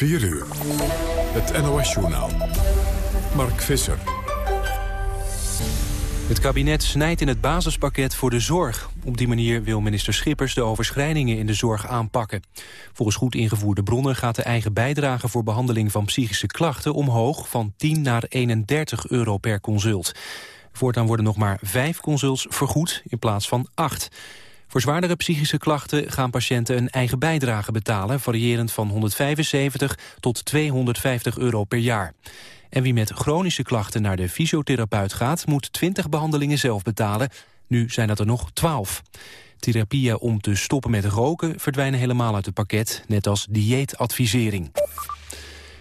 4 uur. Het NOS-journaal. Mark Visser. Het kabinet snijdt in het basispakket voor de zorg. Op die manier wil minister Schippers de overschrijdingen in de zorg aanpakken. Volgens goed ingevoerde bronnen gaat de eigen bijdrage voor behandeling van psychische klachten omhoog van 10 naar 31 euro per consult. Voortaan worden nog maar vijf consults vergoed in plaats van acht. Voor zwaardere psychische klachten gaan patiënten een eigen bijdrage betalen... variërend van 175 tot 250 euro per jaar. En wie met chronische klachten naar de fysiotherapeut gaat... moet 20 behandelingen zelf betalen. Nu zijn dat er nog 12. Therapieën om te stoppen met roken verdwijnen helemaal uit het pakket... net als dieetadvisering.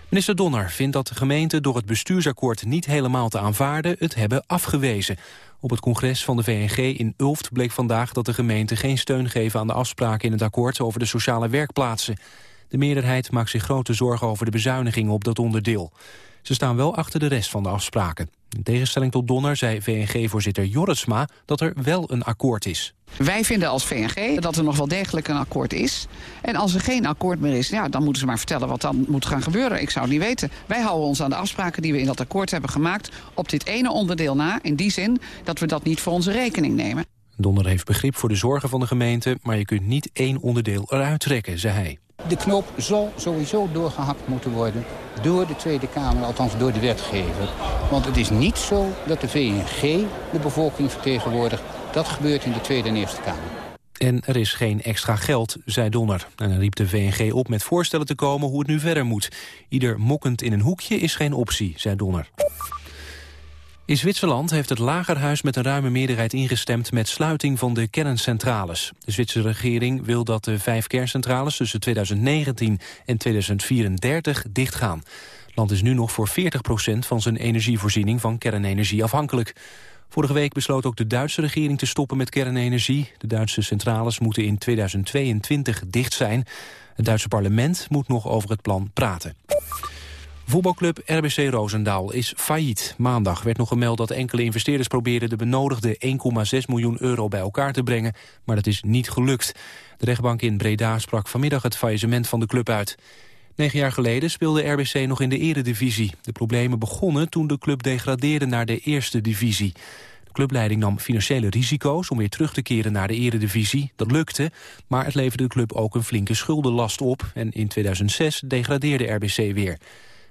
Minister Donner vindt dat de gemeenten door het bestuursakkoord niet helemaal te aanvaarden het hebben afgewezen. Op het congres van de VNG in Ulft bleek vandaag dat de gemeenten geen steun geven aan de afspraken in het akkoord over de sociale werkplaatsen. De meerderheid maakt zich grote zorgen over de bezuinigingen op dat onderdeel. Ze staan wel achter de rest van de afspraken. In tegenstelling tot Donner zei VNG-voorzitter Jorritsma dat er wel een akkoord is. Wij vinden als VNG dat er nog wel degelijk een akkoord is. En als er geen akkoord meer is, ja, dan moeten ze maar vertellen wat dan moet gaan gebeuren. Ik zou het niet weten. Wij houden ons aan de afspraken die we in dat akkoord hebben gemaakt... op dit ene onderdeel na, in die zin dat we dat niet voor onze rekening nemen. Donner heeft begrip voor de zorgen van de gemeente... maar je kunt niet één onderdeel eruit trekken, zei hij. De knop zal sowieso doorgehakt moeten worden door de Tweede Kamer, althans door de wetgever. Want het is niet zo dat de VNG de bevolking vertegenwoordigt. Dat gebeurt in de Tweede en Eerste Kamer. En er is geen extra geld, zei Donner. En hij riep de VNG op met voorstellen te komen hoe het nu verder moet. Ieder mokkend in een hoekje is geen optie, zei Donner. In Zwitserland heeft het Lagerhuis met een ruime meerderheid ingestemd met sluiting van de kerncentrales. De Zwitserse regering wil dat de vijf kerncentrales tussen 2019 en 2034 dichtgaan. Het land is nu nog voor 40% van zijn energievoorziening van kernenergie afhankelijk. Vorige week besloot ook de Duitse regering te stoppen met kernenergie. De Duitse centrales moeten in 2022 dicht zijn. Het Duitse parlement moet nog over het plan praten. Voetbalclub RBC Roosendaal is failliet. Maandag werd nog gemeld dat enkele investeerders probeerden de benodigde 1,6 miljoen euro bij elkaar te brengen, maar dat is niet gelukt. De rechtbank in Breda sprak vanmiddag het faillissement van de club uit. Negen jaar geleden speelde RBC nog in de eredivisie. De problemen begonnen toen de club degradeerde naar de eerste divisie. De clubleiding nam financiële risico's om weer terug te keren naar de eredivisie. Dat lukte, maar het leverde de club ook een flinke schuldenlast op. En in 2006 degradeerde RBC weer.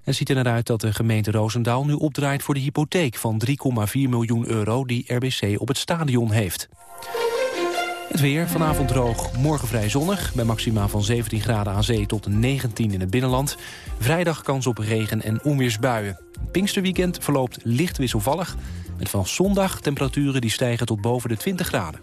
Het ziet er naar uit dat de gemeente Roosendaal nu opdraait voor de hypotheek van 3,4 miljoen euro die RBC op het stadion heeft. Het weer, vanavond droog, morgen vrij zonnig... bij maxima van 17 graden aan zee tot 19 in het binnenland. Vrijdag kans op regen- en onweersbuien. Pinksterweekend verloopt licht wisselvallig... met vanaf zondag temperaturen die stijgen tot boven de 20 graden.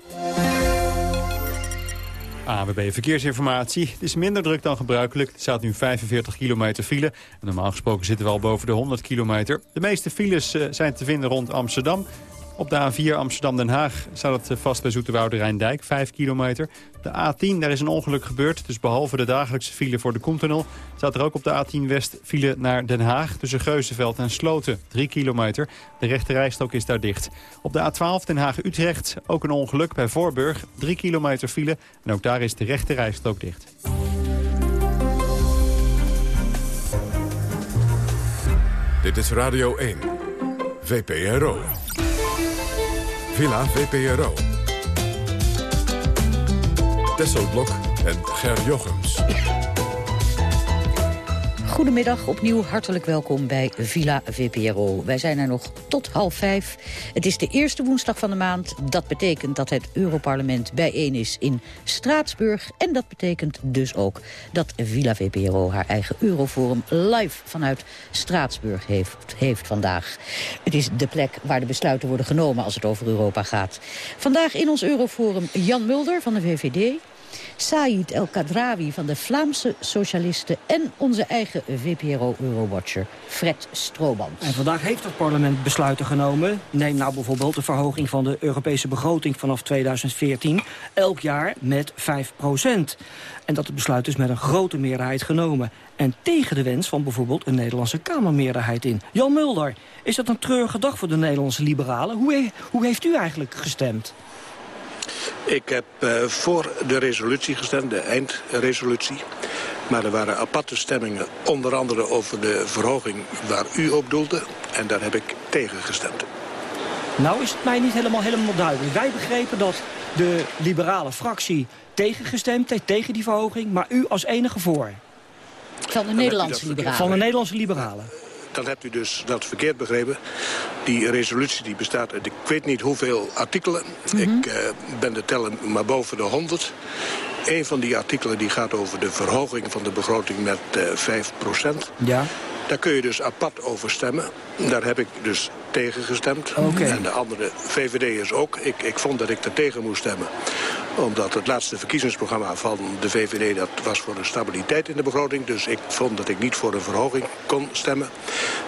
AWB Verkeersinformatie. Het is minder druk dan gebruikelijk. Er staat nu 45 kilometer file. Normaal gesproken zitten we al boven de 100 kilometer. De meeste files eh, zijn te vinden rond Amsterdam. Op de A4 Amsterdam-Den Haag staat het eh, vast bij Zoeterwoude Rijndijk, 5 kilometer. De A10, daar is een ongeluk gebeurd. Dus behalve de dagelijkse file voor de Koentunnel... staat er ook op de A10 West file naar Den Haag... tussen Geuzenveld en Sloten, 3 kilometer. De rechte rijstrook is daar dicht. Op de A12 Den Haag-Utrecht ook een ongeluk bij Voorburg. 3 kilometer file en ook daar is de rechte rijstrook dicht. Dit is Radio 1. VPRO. Villa VPRO. Tesselblok en Ger Jochems. Goedemiddag, opnieuw hartelijk welkom bij Villa VPRO. Wij zijn er nog tot half vijf. Het is de eerste woensdag van de maand. Dat betekent dat het Europarlement bijeen is in Straatsburg. En dat betekent dus ook dat Villa VPRO haar eigen Euroforum live vanuit Straatsburg heeft, heeft vandaag. Het is de plek waar de besluiten worden genomen als het over Europa gaat. Vandaag in ons Euroforum Jan Mulder van de VVD. Said El Kadrawi van de Vlaamse Socialisten... en onze eigen VPRO-Eurowatcher Fred Strooband. En vandaag heeft het parlement besluiten genomen. Neem nou bijvoorbeeld de verhoging van de Europese begroting vanaf 2014... elk jaar met 5 procent. En dat het besluit is met een grote meerderheid genomen. En tegen de wens van bijvoorbeeld een Nederlandse Kamermeerderheid in. Jan Mulder, is dat een treurige dag voor de Nederlandse liberalen? Hoe, hoe heeft u eigenlijk gestemd? Ik heb uh, voor de resolutie gestemd, de eindresolutie. Maar er waren aparte stemmingen, onder andere over de verhoging waar u op doelde. En daar heb ik tegen gestemd. Nou is het mij niet helemaal, helemaal duidelijk. Wij begrepen dat de liberale fractie tegengestemd heeft, tegen die verhoging. Maar u als enige voor. Van de Nederlandse liberalen. Van de Nederlandse liberalen dan hebt u dus dat verkeerd begrepen. Die resolutie die bestaat uit ik weet niet hoeveel artikelen. Mhm. Ik uh, ben de tellen maar boven de 100. Een van die artikelen die gaat over de verhoging van de begroting met uh, eh, 5% Ja. Daar kun je dus apart over stemmen. Daar heb ik dus tegen gestemd. En de andere VVD'ers ook. Ik, ik vond dat ik er tegen moest stemmen omdat het laatste verkiezingsprogramma van de VVD... dat was voor de stabiliteit in de begroting. Dus ik vond dat ik niet voor een verhoging kon stemmen.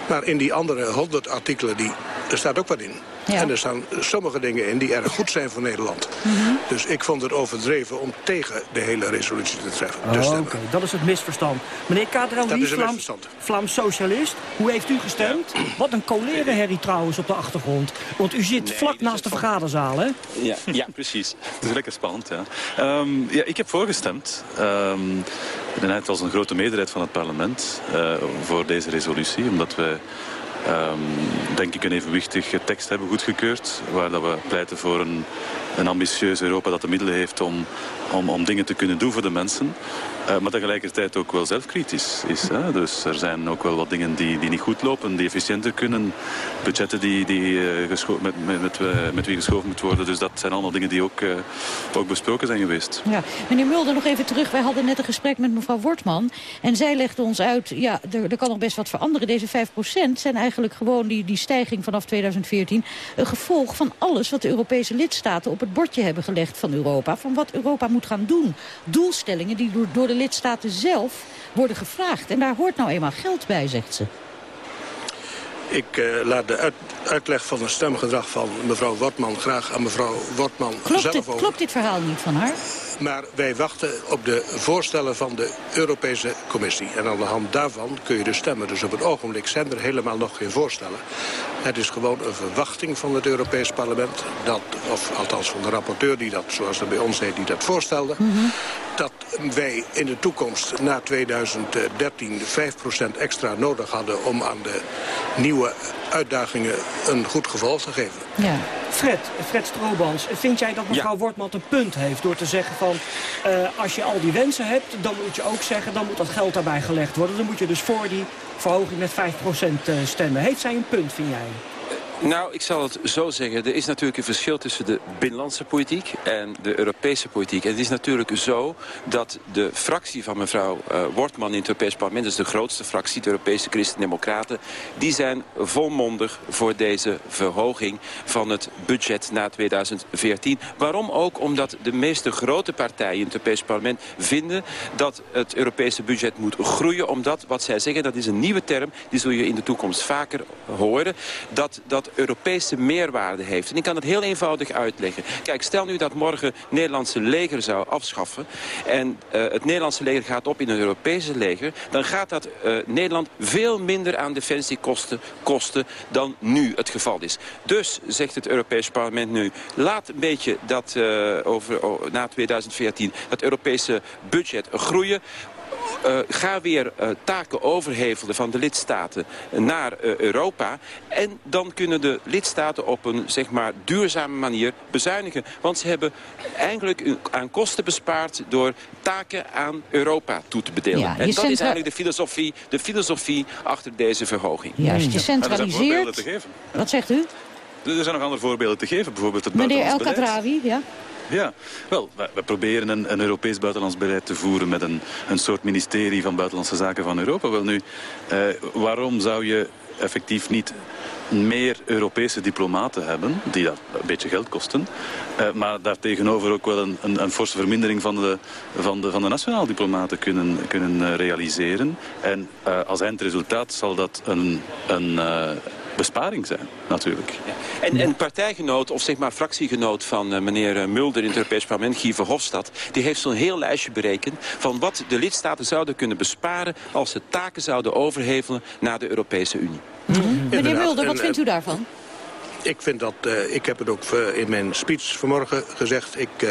Maar in die andere 100 artikelen, die, er staat ook wat in. En er staan sommige dingen in die erg goed zijn voor Nederland. Mhm. Dus ik vond het overdreven om tegen de hele resolutie te treffen. Oh, Oké, dat is het misverstand. Meneer Kadraoui, Vlaams, Vlaams socialist, hoe heeft u gestemd? Wat een colère trouwens op de achtergrond. Want u zit vlak naast de vergaderzaal, hè? Ja, ja, precies. Het is lekker spannend, ja. Um, ja ik heb voorgestemd. Um, het was een grote meerderheid van het parlement uh, voor deze resolutie. Omdat we um, denk ik een evenwichtige tekst hebben goedgekeurd. Waar dat we pleiten voor een, een ambitieus Europa dat de middelen heeft om, om, om dingen te kunnen doen voor de mensen. Uh, maar tegelijkertijd ook wel zelfkritisch is. Hè? Dus er zijn ook wel wat dingen die, die niet goed lopen, die efficiënter kunnen. Budgetten die, die, uh, met, met, met, uh, met, wie geschoven moeten worden. Dus dat zijn allemaal dingen die ook, ook besproken zijn geweest. Ja. Meneer Mulder, nog even terug. Wij hadden net een gesprek met mevrouw Wortman. En zij legde ons uit, ja, er, er kan nog best wat veranderen. Deze 5% zijn eigenlijk gewoon die, die stijging vanaf 2014... een gevolg van alles wat de Europese lidstaten op het bordje hebben gelegd van Europa. Van wat Europa moet gaan doen. Doelstellingen die door, door de lidstaten zelf worden gevraagd. En daar hoort nou eenmaal geld bij, zegt ze. Ik uh, laat de uit, uitleg van het stemgedrag van mevrouw Wortman graag aan mevrouw Wortman klopt zelf dit, over. Klopt dit verhaal niet van haar? Maar wij wachten op de voorstellen van de Europese Commissie. En aan de hand daarvan kun je dus stemmen. Dus op het ogenblik zijn er helemaal nog geen voorstellen. Het is gewoon een verwachting van het Europees Parlement... Dat, of althans van de rapporteur die dat, zoals dat bij ons heet, die dat voorstelde... Dat wij in de toekomst na 2013 5% extra nodig hadden... om aan de nieuwe uitdagingen een goed gevolg te geven. Ja. Fred, Fred Stroobans, vind jij dat mevrouw ja. Wortman een punt heeft... door te zeggen van, uh, als je al die wensen hebt... dan moet je ook zeggen, dan moet dat geld daarbij gelegd worden. Dan moet je dus voor die verhoging met 5% eh, stemmen. Heeft zij een punt, vind jij? Nou, ik zal het zo zeggen. Er is natuurlijk een verschil tussen de binnenlandse politiek en de Europese politiek. En het is natuurlijk zo dat de fractie van mevrouw uh, Wortman in het Europees Parlement... dus de grootste fractie, de Europese Christen-Democraten... die zijn volmondig voor deze verhoging van het budget na 2014. Waarom ook? Omdat de meeste grote partijen in het Europees Parlement vinden... dat het Europese budget moet groeien. Omdat, wat zij zeggen, dat is een nieuwe term... die zul je in de toekomst vaker horen... dat, dat Europese meerwaarde heeft. En ik kan het heel eenvoudig uitleggen. Kijk, stel nu dat morgen het Nederlandse leger zou afschaffen... en uh, het Nederlandse leger gaat op in een Europese leger... dan gaat dat uh, Nederland veel minder aan defensiekosten kosten dan nu het geval is. Dus, zegt het Europese parlement nu... laat een beetje dat uh, over, na 2014 het Europese budget groeien uh, ga weer uh, taken overhevelen van de lidstaten naar uh, Europa. En dan kunnen de lidstaten op een zeg maar, duurzame manier bezuinigen. Want ze hebben eigenlijk aan kosten bespaard door taken aan Europa toe te bedelen. Ja, en dat is eigenlijk de filosofie, de filosofie achter deze verhoging. Juist, je centraliseert... Wat zegt u? Er zijn nog andere voorbeelden te geven. Bijvoorbeeld het Meneer El Kadrawi, ja? Ja, wel, we, proberen een, een, Europees buitenlands beleid te voeren met een, een soort ministerie van Buitenlandse Zaken van Europa. Wel nu, eh, waarom zou je effectief niet meer Europese diplomaten hebben, die dat een beetje geld kosten. Uh, maar daartegenover ook wel een, een, een, forse vermindering van de, van de, van de nationale diplomaten kunnen, kunnen uh, realiseren. En uh, als eindresultaat zal dat een, een besparing zijn, natuurlijk. Ja. En, en partijgenoot, of zeg maar fractiegenoot van uh, meneer eh, Mulder in het Europees Parlement, Guy Verhofstadt, die heeft zo'n heel lijstje berekend van wat de lidstaten zouden kunnen besparen als ze taken zouden overhevelen naar de Europese Unie. Mm -hmm. Meneer Mulder, wat vindt u daarvan? Ik vind dat, uh, ik heb het ook in mijn speech vanmorgen gezegd... Ik, uh,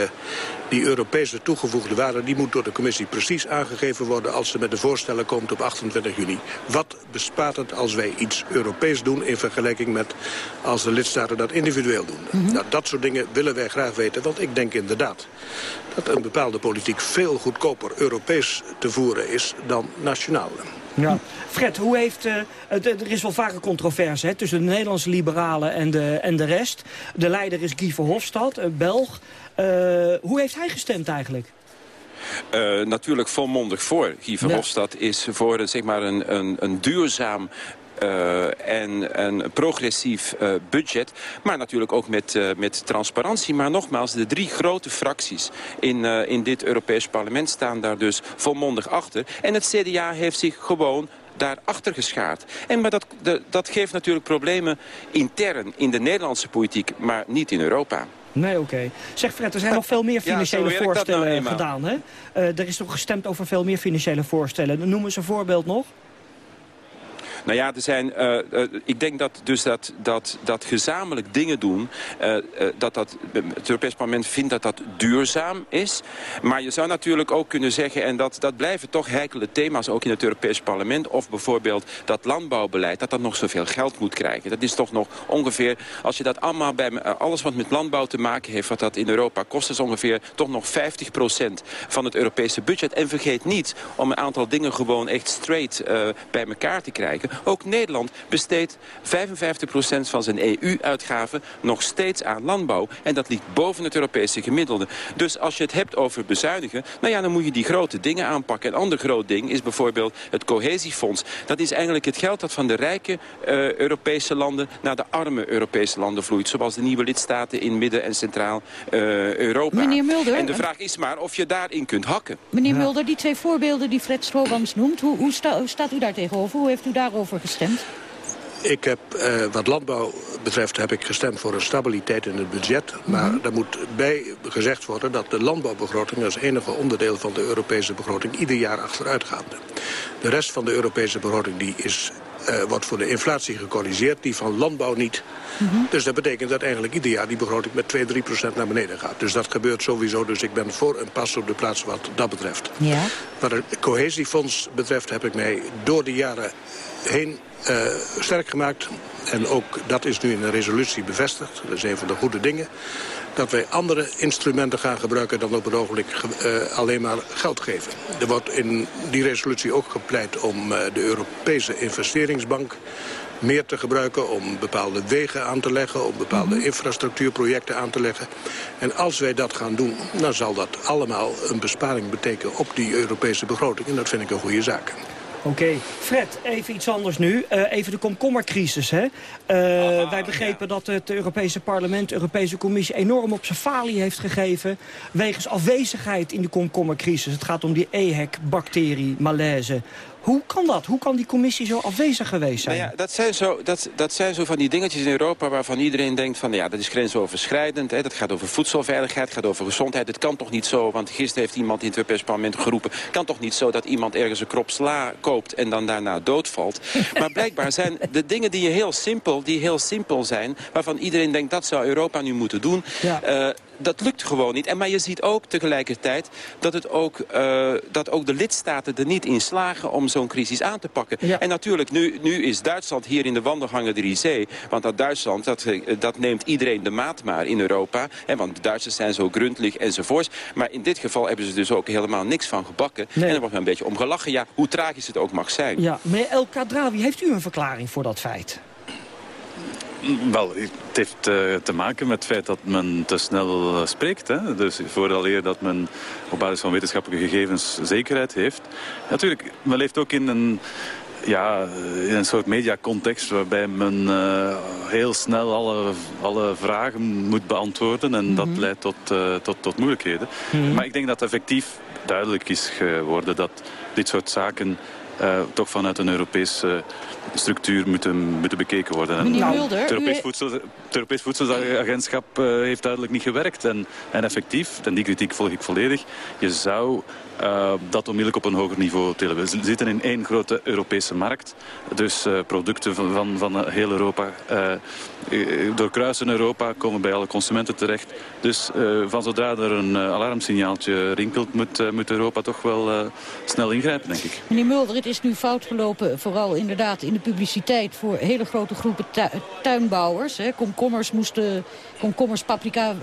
die Europese toegevoegde waarde die moet door de commissie precies aangegeven worden... als ze met de voorstellen komt op 28 juni. Wat bespaart het als wij iets Europees doen... in vergelijking met als de lidstaten dat individueel doen? nou, dat soort dingen willen wij graag weten. Want ik denk inderdaad dat een bepaalde politiek veel goedkoper Europees te voeren is dan nationaal. Ja. Fred, hoe heeft, uh, er is wel vaker controverse hè, tussen de Nederlandse liberalen en de, en de rest. De leider is Guy Verhofstadt, een Belg. Uh, hoe heeft hij gestemd eigenlijk? Uh, natuurlijk volmondig voor. Guy Verhofstadt is voor zeg maar een, een, een duurzaam uh, en een progressief uh, budget. Maar natuurlijk ook met, uh, met transparantie. Maar nogmaals, de drie grote fracties in, in dit Europees parlement staan daar dus volmondig achter. En het CDA heeft zich gewoon daarachter geschaard. En maar dat, de, dat geeft natuurlijk problemen intern in de Nederlandse politiek, maar niet in Europa. Nee, oké. Okay. Zeg Fred, er zijn nog veel meer financiële ja, voorstellen nou gedaan. Hè? Er is nog gestemd over veel meer financiële voorstellen. Noem eens een voorbeeld nog. Nou ja, er zijn, uh, uh, ik denk dat dus dat, dat, dat gezamenlijk dingen doen... Uh, dat dat, het Europees Parlement vindt dat dat duurzaam is. Maar je zou natuurlijk ook kunnen zeggen... en dat, dat blijven toch heikele thema's ook in het Europees Parlement... of bijvoorbeeld dat landbouwbeleid, dat dat nog zoveel geld moet krijgen. Dat is toch nog ongeveer, als je dat allemaal bij... alles wat met landbouw te maken heeft, wat dat in Europa kost... is ongeveer toch nog 50% van het Europese budget. En vergeet niet om een aantal dingen gewoon echt straight bij elkaar te krijgen. Ook Nederland besteedt 55% van zijn EU-uitgaven nog steeds aan landbouw. En dat ligt boven het Europese gemiddelde. Dus als je het hebt over bezuinigen, nou ja, dan moet je die grote dingen aanpakken. Een ander groot ding is bijvoorbeeld het cohesiefonds. Dat is eigenlijk het geld dat van de rijke uh, Europese landen naar de arme Europese landen vloeit. Zoals de nieuwe lidstaten in Midden- en Centraal-Europa. Meneer Mulder... En de vraag is maar of je daarin kunt hakken. Meneer Mulder, die twee voorbeelden die Fred Stroobans noemt... Hoe, hoe, sta, hoe staat u daar tegenover? Hoe heeft u daarover gestemd? Ik heb, uh, wat landbouw betreft, heb ik gestemd voor een stabiliteit in het budget. Maar mm -hmm. moet bij gezegd worden dat de landbouwbegroting als enige onderdeel van de Europese begroting ieder jaar achteruit gaat. De rest van de Europese begroting die is, uh, wordt voor de inflatie gecorrigeerd, die van landbouw niet. Mm -hmm. Dus dat betekent dat eigenlijk ieder jaar die begroting met 2, 3 procent naar beneden gaat. Dus dat gebeurt sowieso. Dus ik ben voor een pas op de plaats wat dat betreft. Ja. Wat het cohesiefonds betreft heb ik mij door de jaren heen uh, sterk gemaakt. En ook dat is nu in een resolutie bevestigd. Dat is een van de goede dingen. Dat wij andere instrumenten gaan gebruiken dan op het ogenblik uh, alleen maar geld geven. Er wordt in die resolutie ook gepleit om uh, de Europese investeringsbank meer te gebruiken om bepaalde wegen aan te leggen... om bepaalde -hmm. infrastructuurprojecten aan te leggen. En als wij dat gaan doen, dan zal dat allemaal een besparing betekenen... op die Europese begroting. En dat vind ik een goede zaak. Oké. Okay. Fred, even iets anders nu. Uh, even de komkommercrisis. Hè? Uh, ah, wij begrepen ja. dat het Europese parlement, de Europese Commissie... enorm op zijn falie heeft gegeven... wegens afwezigheid in de komkommercrisis. Het gaat om die EHEC-bacterie, malaise. Hoe kan dat? Hoe kan die commissie zo afwezig geweest zijn? Nou ja, dat, zijn zo, dat, dat zijn zo van die dingetjes in Europa waarvan iedereen denkt van ja, dat is grensoverschrijdend. Hè, dat gaat over voedselveiligheid, gaat over gezondheid. Het kan toch niet zo, want gisteren heeft iemand in het Europees Parlement geroepen. Het kan toch niet zo dat iemand ergens een krop sla koopt en dan daarna doodvalt. maar blijkbaar zijn de dingen die, heel simpel, die heel simpel zijn, waarvan iedereen denkt dat zou Europa nu moeten doen. Ja. Uh, dat lukt gewoon niet. En, maar je ziet ook tegelijkertijd dat, het ook, uh, dat ook de lidstaten er niet in slagen om zo'n crisis aan te pakken. Ja. En natuurlijk, nu, nu is Duitsland hier in de wandelgangen de risée. Want dat Duitsland, dat, eh, dat neemt iedereen de maat maar in Europa. Hè, want de Duitsers zijn zo gründlich enzovoorts. Maar in dit geval hebben ze dus ook helemaal niks van gebakken. Nee. En er wordt een beetje om gelachen. Ja, hoe tragisch het ook mag zijn. Ja, meneer El Kadrawi, heeft u een verklaring voor dat feit? Wel, het heeft uh, te maken met het feit dat men te snel uh, spreekt. Hè? Dus vooral eer dat men op basis van wetenschappelijke gegevens zekerheid heeft. Natuurlijk, men leeft ook in een, ja, in een soort mediacontext waarbij men uh, heel snel alle, alle vragen moet beantwoorden. En mm -hmm. dat mhm. leidt tot, tot, tot moeilijkheden. Mm -hmm. Maar ik denk dat effectief duidelijk is geworden dat dit soort zaken toch vanuit een Europese structuur moeten, moeten bekeken worden. Mulder, het, Europees voedsel, het Europees Voedselagentschap heeft duidelijk niet gewerkt. En, en effectief, en die kritiek volg ik volledig, je zou uh, dat onmiddellijk op een hoger niveau tillen. We zitten in één grote Europese markt. Dus uh, producten van, van, van heel Europa uh, doorkruisen Europa, komen bij alle consumenten terecht. Dus van zodra er een alarmsignaaltje rinkelt, moet, moet Europa toch wel snel ingrijpen, denk ik. Meneer Mulder, het is nu fout gelopen, vooral inderdaad in de publiciteit... voor hele grote groepen tuinbouwers. Hè. Komkommers moesten, komkommers, paprika,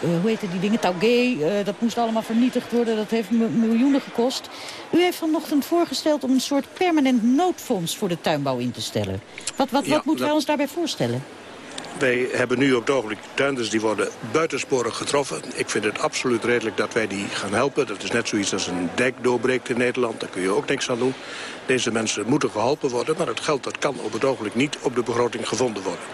hoe heet die dingen, taugé, dat moest allemaal vernietigd worden. Dat heeft miljoenen gekost. U heeft vanochtend voorgesteld om een soort permanent noodfonds voor de tuinbouw in te stellen. Wat, wat, wat moeten wij ons daarbij voorstellen? Wij hebben nu op het ogenblik tuinders die worden buitensporig getroffen. Ik vind het absoluut redelijk dat wij die gaan helpen. Dat is net zoiets als een dijk doorbreekt in Nederland. Daar kun je ook niks aan doen. Deze mensen moeten geholpen worden, maar het geld dat kan op het ogenblik niet op de begroting gevonden worden.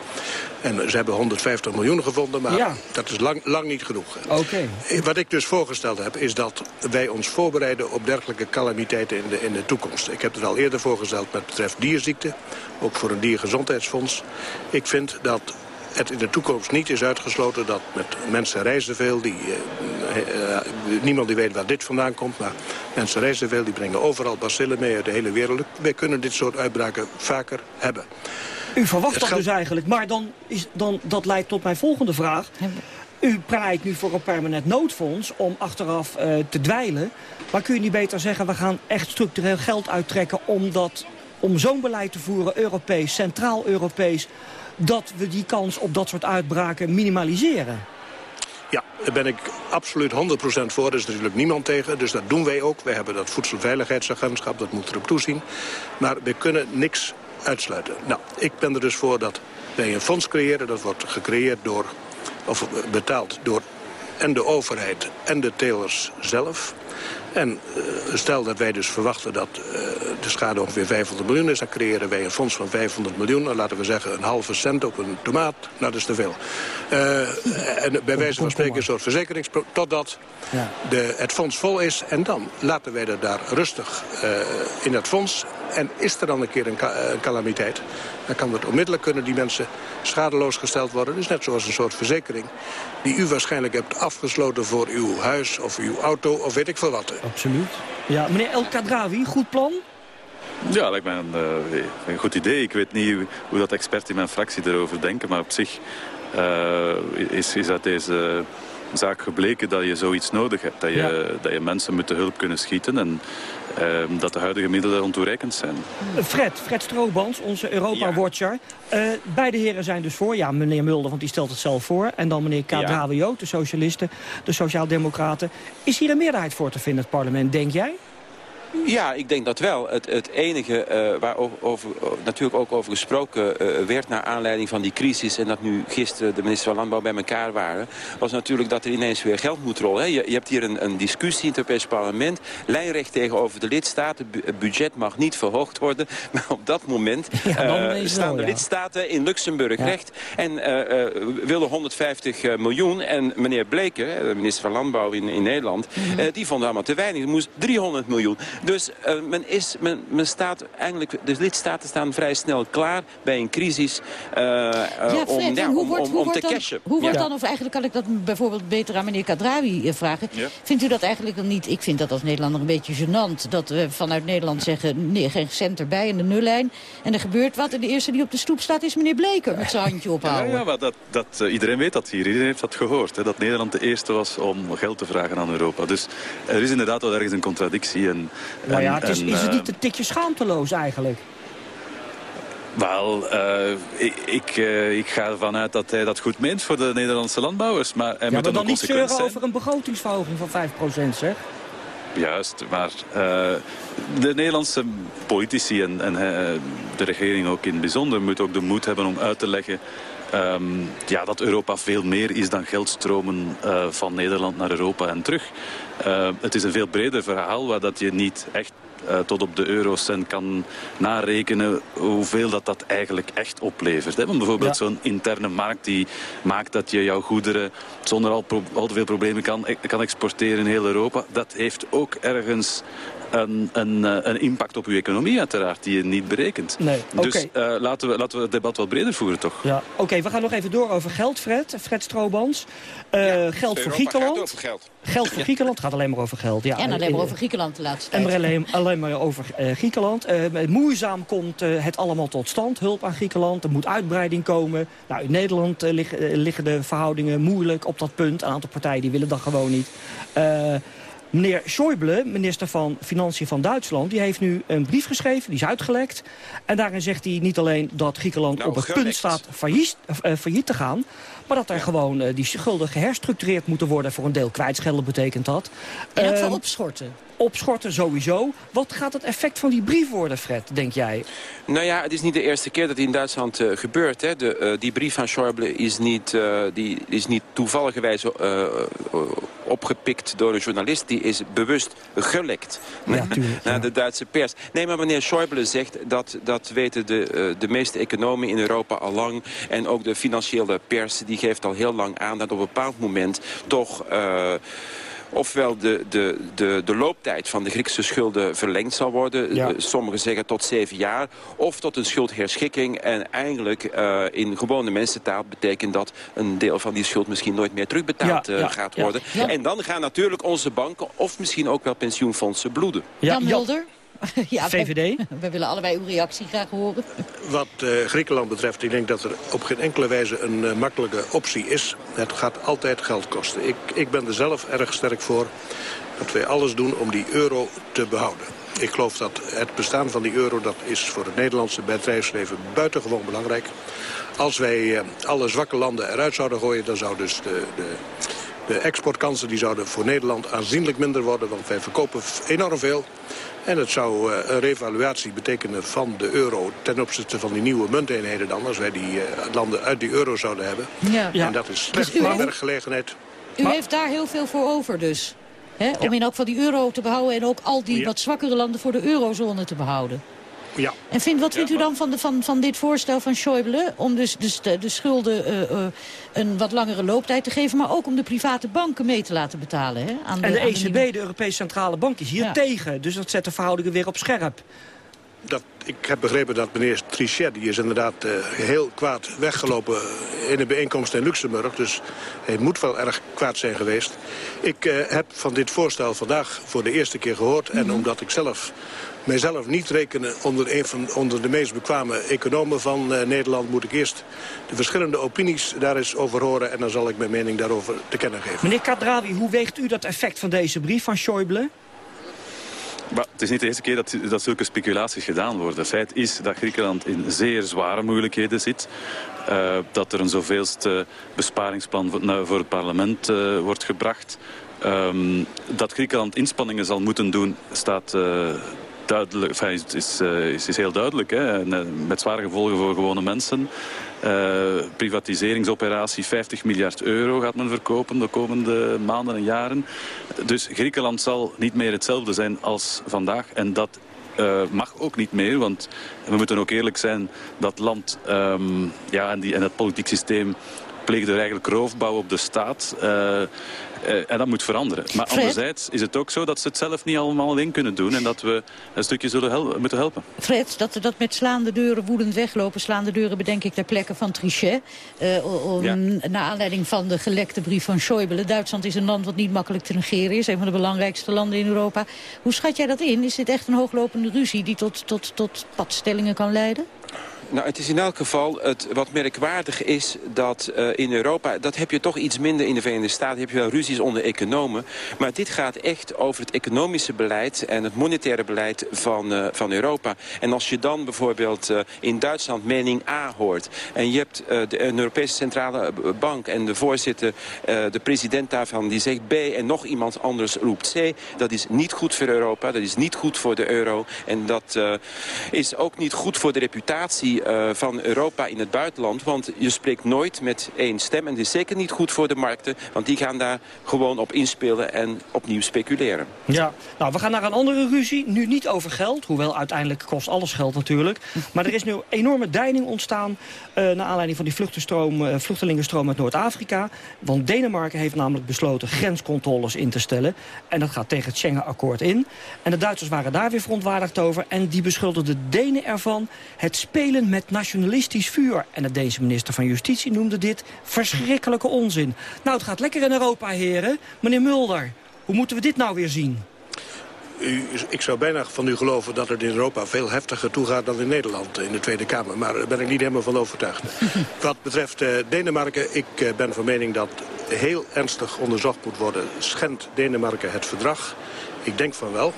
En ze hebben 150 miljoen gevonden, maar dat is lang, lang niet genoeg. Oké. Wat ik dus voorgesteld heb, is dat wij ons voorbereiden op dergelijke calamiteiten in de, in de toekomst. Ik heb het al eerder voorgesteld met betreft dierziekten, ook voor een diergezondheidsfonds. Ik vind dat het in de toekomst niet is uitgesloten dat met mensen reizen veel. Die, uh, niemand die weet waar dit vandaan komt, maar mensen reizen veel. Die brengen overal bacillen mee uit de hele wereld. Wij kunnen dit soort uitbraken vaker hebben. U verwacht dat dus eigenlijk, maar dan is, dan, dat leidt tot mijn volgende vraag. U pleit nu voor een permanent noodfonds om achteraf uh, te dweilen. Maar kun je niet beter zeggen, we gaan echt structureel geld uittrekken... om, dat, om zo'n beleid te voeren, Europees, Centraal-Europees dat we die kans op dat soort uitbraken minimaliseren. Ja, daar ben ik absoluut 100% voor. Er is natuurlijk niemand tegen, dus dat doen wij ook. Wij hebben dat voedselveiligheidsagentschap, dat moet erop toezien. Maar we kunnen niks uitsluiten. Nou, ik ben er dus voor dat wij een fonds creëren. Dat wordt gecreëerd door, of betaald door en de overheid en de telers zelf. En uh, stel dat wij dus verwachten dat uh, de schade ongeveer 500 miljoen is... dan creëren wij een fonds van 500 miljoen. Dan laten we zeggen een halve cent op een tomaat. Nou, dat is te veel. Uh, en bij wijze van spreken een soort verzekerings... totdat ja. de, het fonds vol is. En dan laten wij er daar rustig in dat fonds. En is er dan een keer een, een calamiteit... dan kan het onmiddellijk kunnen die mensen schadeloos gesteld worden. Dus net zoals een soort verzekering... die u waarschijnlijk hebt afgesloten voor uw huis of uw auto of weet ik veel wat. Absoluut. Ja, meneer El Kadrawi, goed plan? Ja, lijkt mij een, uh, een goed idee. Ik weet niet hoe dat experten in mijn fractie erover denken, maar op zich uh, is, is uit deze zaak gebleken dat je zoiets nodig hebt. Dat je, dat je mensen met de hulp kunnen schieten en uh, dat de huidige middelen ontoereikend zijn. Fred, Fred Stroobans, onze Europa-watcher. Ja. Uh, beide heren zijn dus voor. Ja, meneer Mulder, want die stelt het zelf voor. En dan meneer Kadrawi ook, de socialisten, de sociaaldemocraten. Is hier een meerderheid voor te vinden, het parlement, denk jij? Ja, ik denk dat wel. Het, het enige uh, waar over, natuurlijk ook over gesproken uh, werd... naar aanleiding van die crisis... en dat nu gisteren de minister van Landbouw bij elkaar waren... was natuurlijk dat er ineens weer geld moet rollen. Hè. Je, je, hebt hier een, een, discussie in het Europees Parlement. Lijnrecht tegenover de lidstaten. Het budget mag niet verhoogd worden. Maar op dat moment ja, uh, staan de lidstaten in Luxemburg ja. recht... en willen 150 miljoen. En meneer Bleker, de minister van Landbouw in, in Nederland... Mm -hmm. die vond allemaal te weinig. Er moest 300 miljoen. Dus uh, men, is, men, men staat eigenlijk, de lidstaten staan vrij snel klaar bij een crisis uh, ja, om, ja, om, wordt, om, om te dan, cashen. Hoe wordt dan, of eigenlijk kan ik dat bijvoorbeeld beter aan meneer Kadrawi vragen. Vindt u dat eigenlijk dan niet, ik vind dat als Nederlander een beetje gênant, dat we vanuit Nederland zeggen, nee, geen cent erbij in de nullijn. En er gebeurt wat en de eerste die op de stoep staat is meneer Bleker met zijn handje ophouden. Ja, ja maar dat, dat, uh, iedereen weet dat hier, iedereen heeft dat gehoord. Hè, dat Nederland de eerste was om geld te vragen aan Europa. Dus er is inderdaad wel ergens een contradictie. En, nou ja, het is, is het niet een tikje schaamteloos eigenlijk? Wel, uh, ik, ik, uh, ik, ga ervan uit dat hij dat goed meent voor de Nederlandse landbouwers. Maar hij ja, moet maar dan niet zeuren zijn. over een begrotingsverhoging van 5% zeg. Juist, maar uh, de Nederlandse politici en, en de regering ook in het bijzonder... moeten ook de moed hebben om uit te leggen Um, ja, dat Europa veel meer is dan geldstromen uh, van Nederland naar Europa en terug. Uh, het is een veel breder verhaal waar dat je niet echt uh, tot op de eurocent kan narekenen hoeveel dat, dat eigenlijk echt oplevert. Hè? Want bijvoorbeeld ja. zo'n interne markt die maakt dat je jouw goederen zonder al, al te veel problemen kan, kan exporteren in heel Europa. Dat heeft ook ergens een, een, eh, een impact op uw economie uiteraard die je niet berekent. Nee, Dus uh, laten, we, laten we het debat wel breder voeren toch? Ja, oké, we gaan nog even door over geld, Fred. Fred Stroobans. Uh, ja, geld voor Griekenland. Gaat over geld. Geld voor Griekenland gaat alleen maar over geld. Ja, en alleen maar over Griekenland de laatste tijd. En alleen, alleen maar over uh, Griekenland. Uh, moeizaam komt het allemaal tot stand. Hulp aan Griekenland. Er moet uitbreiding komen. Nou, in Nederland liggen, liggen de verhoudingen moeilijk op dat punt. Een aantal partijen die willen dat gewoon niet. Meneer Schäuble, minister van Financiën van Duitsland... die heeft nu een brief geschreven, die is uitgelekt. En daarin zegt hij niet alleen dat Griekenland nou, op het punt staat failliet, uh, failliet, te gaan... maar dat er ja. gewoon uh, die schulden geherstructureerd moeten worden... voor een deel kwijtschelden betekent dat. En ook uh, opschorten opschorten sowieso. Wat gaat het effect van die brief worden, Fred, denk jij? Nou ja, het is niet de eerste keer dat die in Duitsland uh, gebeurt. Hè. De, uh, die brief van Schäuble is niet, uh, die is niet toevalligerwijs opgepikt door een journalist. Die is bewust gelekt ja, tuurlijk, naar ja. de Duitse pers. Nee, maar meneer Schäuble zegt, dat, dat weten de, de meeste economen in Europa al lang. En ook de financiële pers, die geeft al heel lang aan dat op een bepaald moment toch ofwel de, de, de, de looptijd van de Griekse schulden verlengd zal worden. Ja. Sommigen zeggen tot zeven jaar. Of tot een schuldherschikking. En eigenlijk uh, in gewone mensentaal betekent dat een deel van die schuld misschien nooit meer terugbetaald ja, uh, ja, gaat ja. worden. En dan gaan natuurlijk onze banken of misschien ook wel pensioenfondsen bloeden. Jan Mulder? Ja, VVD? wij, wij, willen allebei uw reactie graag horen. Wat uh, Griekenland betreft, ik denk dat er op geen enkele wijze een uh, makkelijke optie is. Het gaat altijd geld kosten. Ik, ik ben er zelf erg sterk voor dat wij alles doen om die euro te behouden. Ik geloof dat het bestaan van die euro, dat is voor het Nederlandse bedrijfsleven buitengewoon belangrijk. Als wij uh, alle zwakke landen eruit zouden gooien, dan zou dus de, de de exportkansen die zouden voor Nederland aanzienlijk minder worden, want wij verkopen enorm veel. En het zou uh, een revaluatie betekenen van de euro ten opzichte van die nieuwe munteenheden dan, als wij die uh, landen uit die euro zouden hebben. Ja. Ja. En dat is slecht Dus voor heeft- werkgelegenheid. U Maar- heeft daar heel veel voor over dus. Hè? Om Ja. in elk geval die euro te behouden en ook al die Ja. wat zwakkere landen voor de eurozone te behouden. Ja, En vindt, wat vindt Ja, u dan van, de, van, van dit voorstel van Schäuble... om dus, dus de, de schulden eh, eh, een wat langere looptijd te geven... maar ook om de private banken mee te laten betalen? Hè? Aan En de aan ECB, nieuwe- de Europese Centrale Bank, is hier Ja. tegen. Dus dat zet de verhoudingen weer op scherp. dat, ik heb begrepen dat meneer Trichet, die is inderdaad uh, heel kwaad weggelopen in een bijeenkomst in Luxemburg. Dus hij moet wel erg kwaad zijn geweest. Ik uh, heb van dit voorstel vandaag voor de eerste keer gehoord. Mm -hmm. En omdat ik zelf mijzelf niet rekenen onder, een van, onder de meest bekwame economen van uh, Nederland... moet ik eerst de verschillende opinies daar eens over horen... en dan zal ik mijn mening daarover te kennen geven. Meneer Kadrawi, hoe weegt u dat effect van deze brief van Schäuble? Maar het is niet de eerste keer dat, dat zulke speculaties gedaan worden. Feit is dat Griekenland in zeer zware moeilijkheden zit. Uh, dat er een zoveelste besparingsplan voor, voor het parlement uh, wordt gebracht. Um, dat Griekenland inspanningen zal moeten doen, staat... Uh, duidelijk, is, is, is, is, heel duidelijk. Hè? En, met zware gevolgen voor gewone mensen. Uh, privatiseringsoperatie 50 miljard euro gaat men verkopen de komende maanden en jaren. Dus Griekenland zal niet meer hetzelfde zijn als vandaag. En dat mag ook niet meer, want we moeten ook eerlijk zijn... dat land um, ja, en, die, en het politiek systeem pleegde eigenlijk roofbouw op de staat... Uh, uh, en dat moet veranderen. Maar Fred? anderzijds is het ook zo dat ze het zelf niet allemaal alleen kunnen doen... en dat we een stukje zullen hel moeten helpen. Fred, dat, dat met slaande deuren woedend weglopen... slaande deuren bedenk ik ter plekke van Trichet... Uh, om, Ja. naar aanleiding van de gelekte brief van Schäuble. Duitsland is een land wat niet makkelijk te negeren is. Een van de belangrijkste landen in Europa. Hoe schat jij dat in? Is dit echt een hooglopende ruzie... die tot, tot, tot padstellingen kan leiden? Nou, het is in elk geval, het, wat merkwaardig is dat uh, in Europa... dat heb je toch iets minder in de Verenigde Staten. heb je wel ruzies onder economen. Maar dit gaat echt over het economische beleid... en het monetaire beleid van, uh, van Europa. En als je dan bijvoorbeeld uh, in Duitsland mening A hoort... en je hebt de een Europese Centrale Bank en de voorzitter... de president daarvan, die zegt B... en nog iemand anders roept C... dat is niet goed voor Europa, dat is niet goed voor de euro... en dat is ook niet goed voor de reputatie positie van Europa in het buitenland. Want je spreekt nooit met één stem. En het is zeker niet goed voor de markten. Want die gaan daar gewoon op inspelen en opnieuw speculeren. Ja, nou we gaan naar een andere ruzie. Nu niet over geld. Hoewel uiteindelijk kost alles geld natuurlijk. Maar er is nu enorme deining ontstaan. Uh, naar aanleiding van die vluchtenstroom, vluchtelingenstroom uit Noord-Afrika. Want Denemarken heeft namelijk besloten grenscontroles in te stellen. En dat gaat tegen het Schengen-akkoord in. En de Duitsers waren daar weer verontwaardigd over. En die beschuldigden Denen ervan het spelen met nationalistisch vuur. En de Deense minister van Justitie noemde dit verschrikkelijke onzin. Nou, het gaat lekker in Europa, heren. Meneer Mulder, hoe moeten we dit nou weer zien? U, ik zou bijna van u geloven dat het in Europa veel heftiger toegaat dan in Nederland in de Tweede Kamer. Maar daar ben ik niet helemaal van overtuigd. Wat betreft uh, Denemarken, ik uh, ben van mening dat heel ernstig onderzocht moet worden. Schendt Denemarken het verdrag? Ik denk van wel.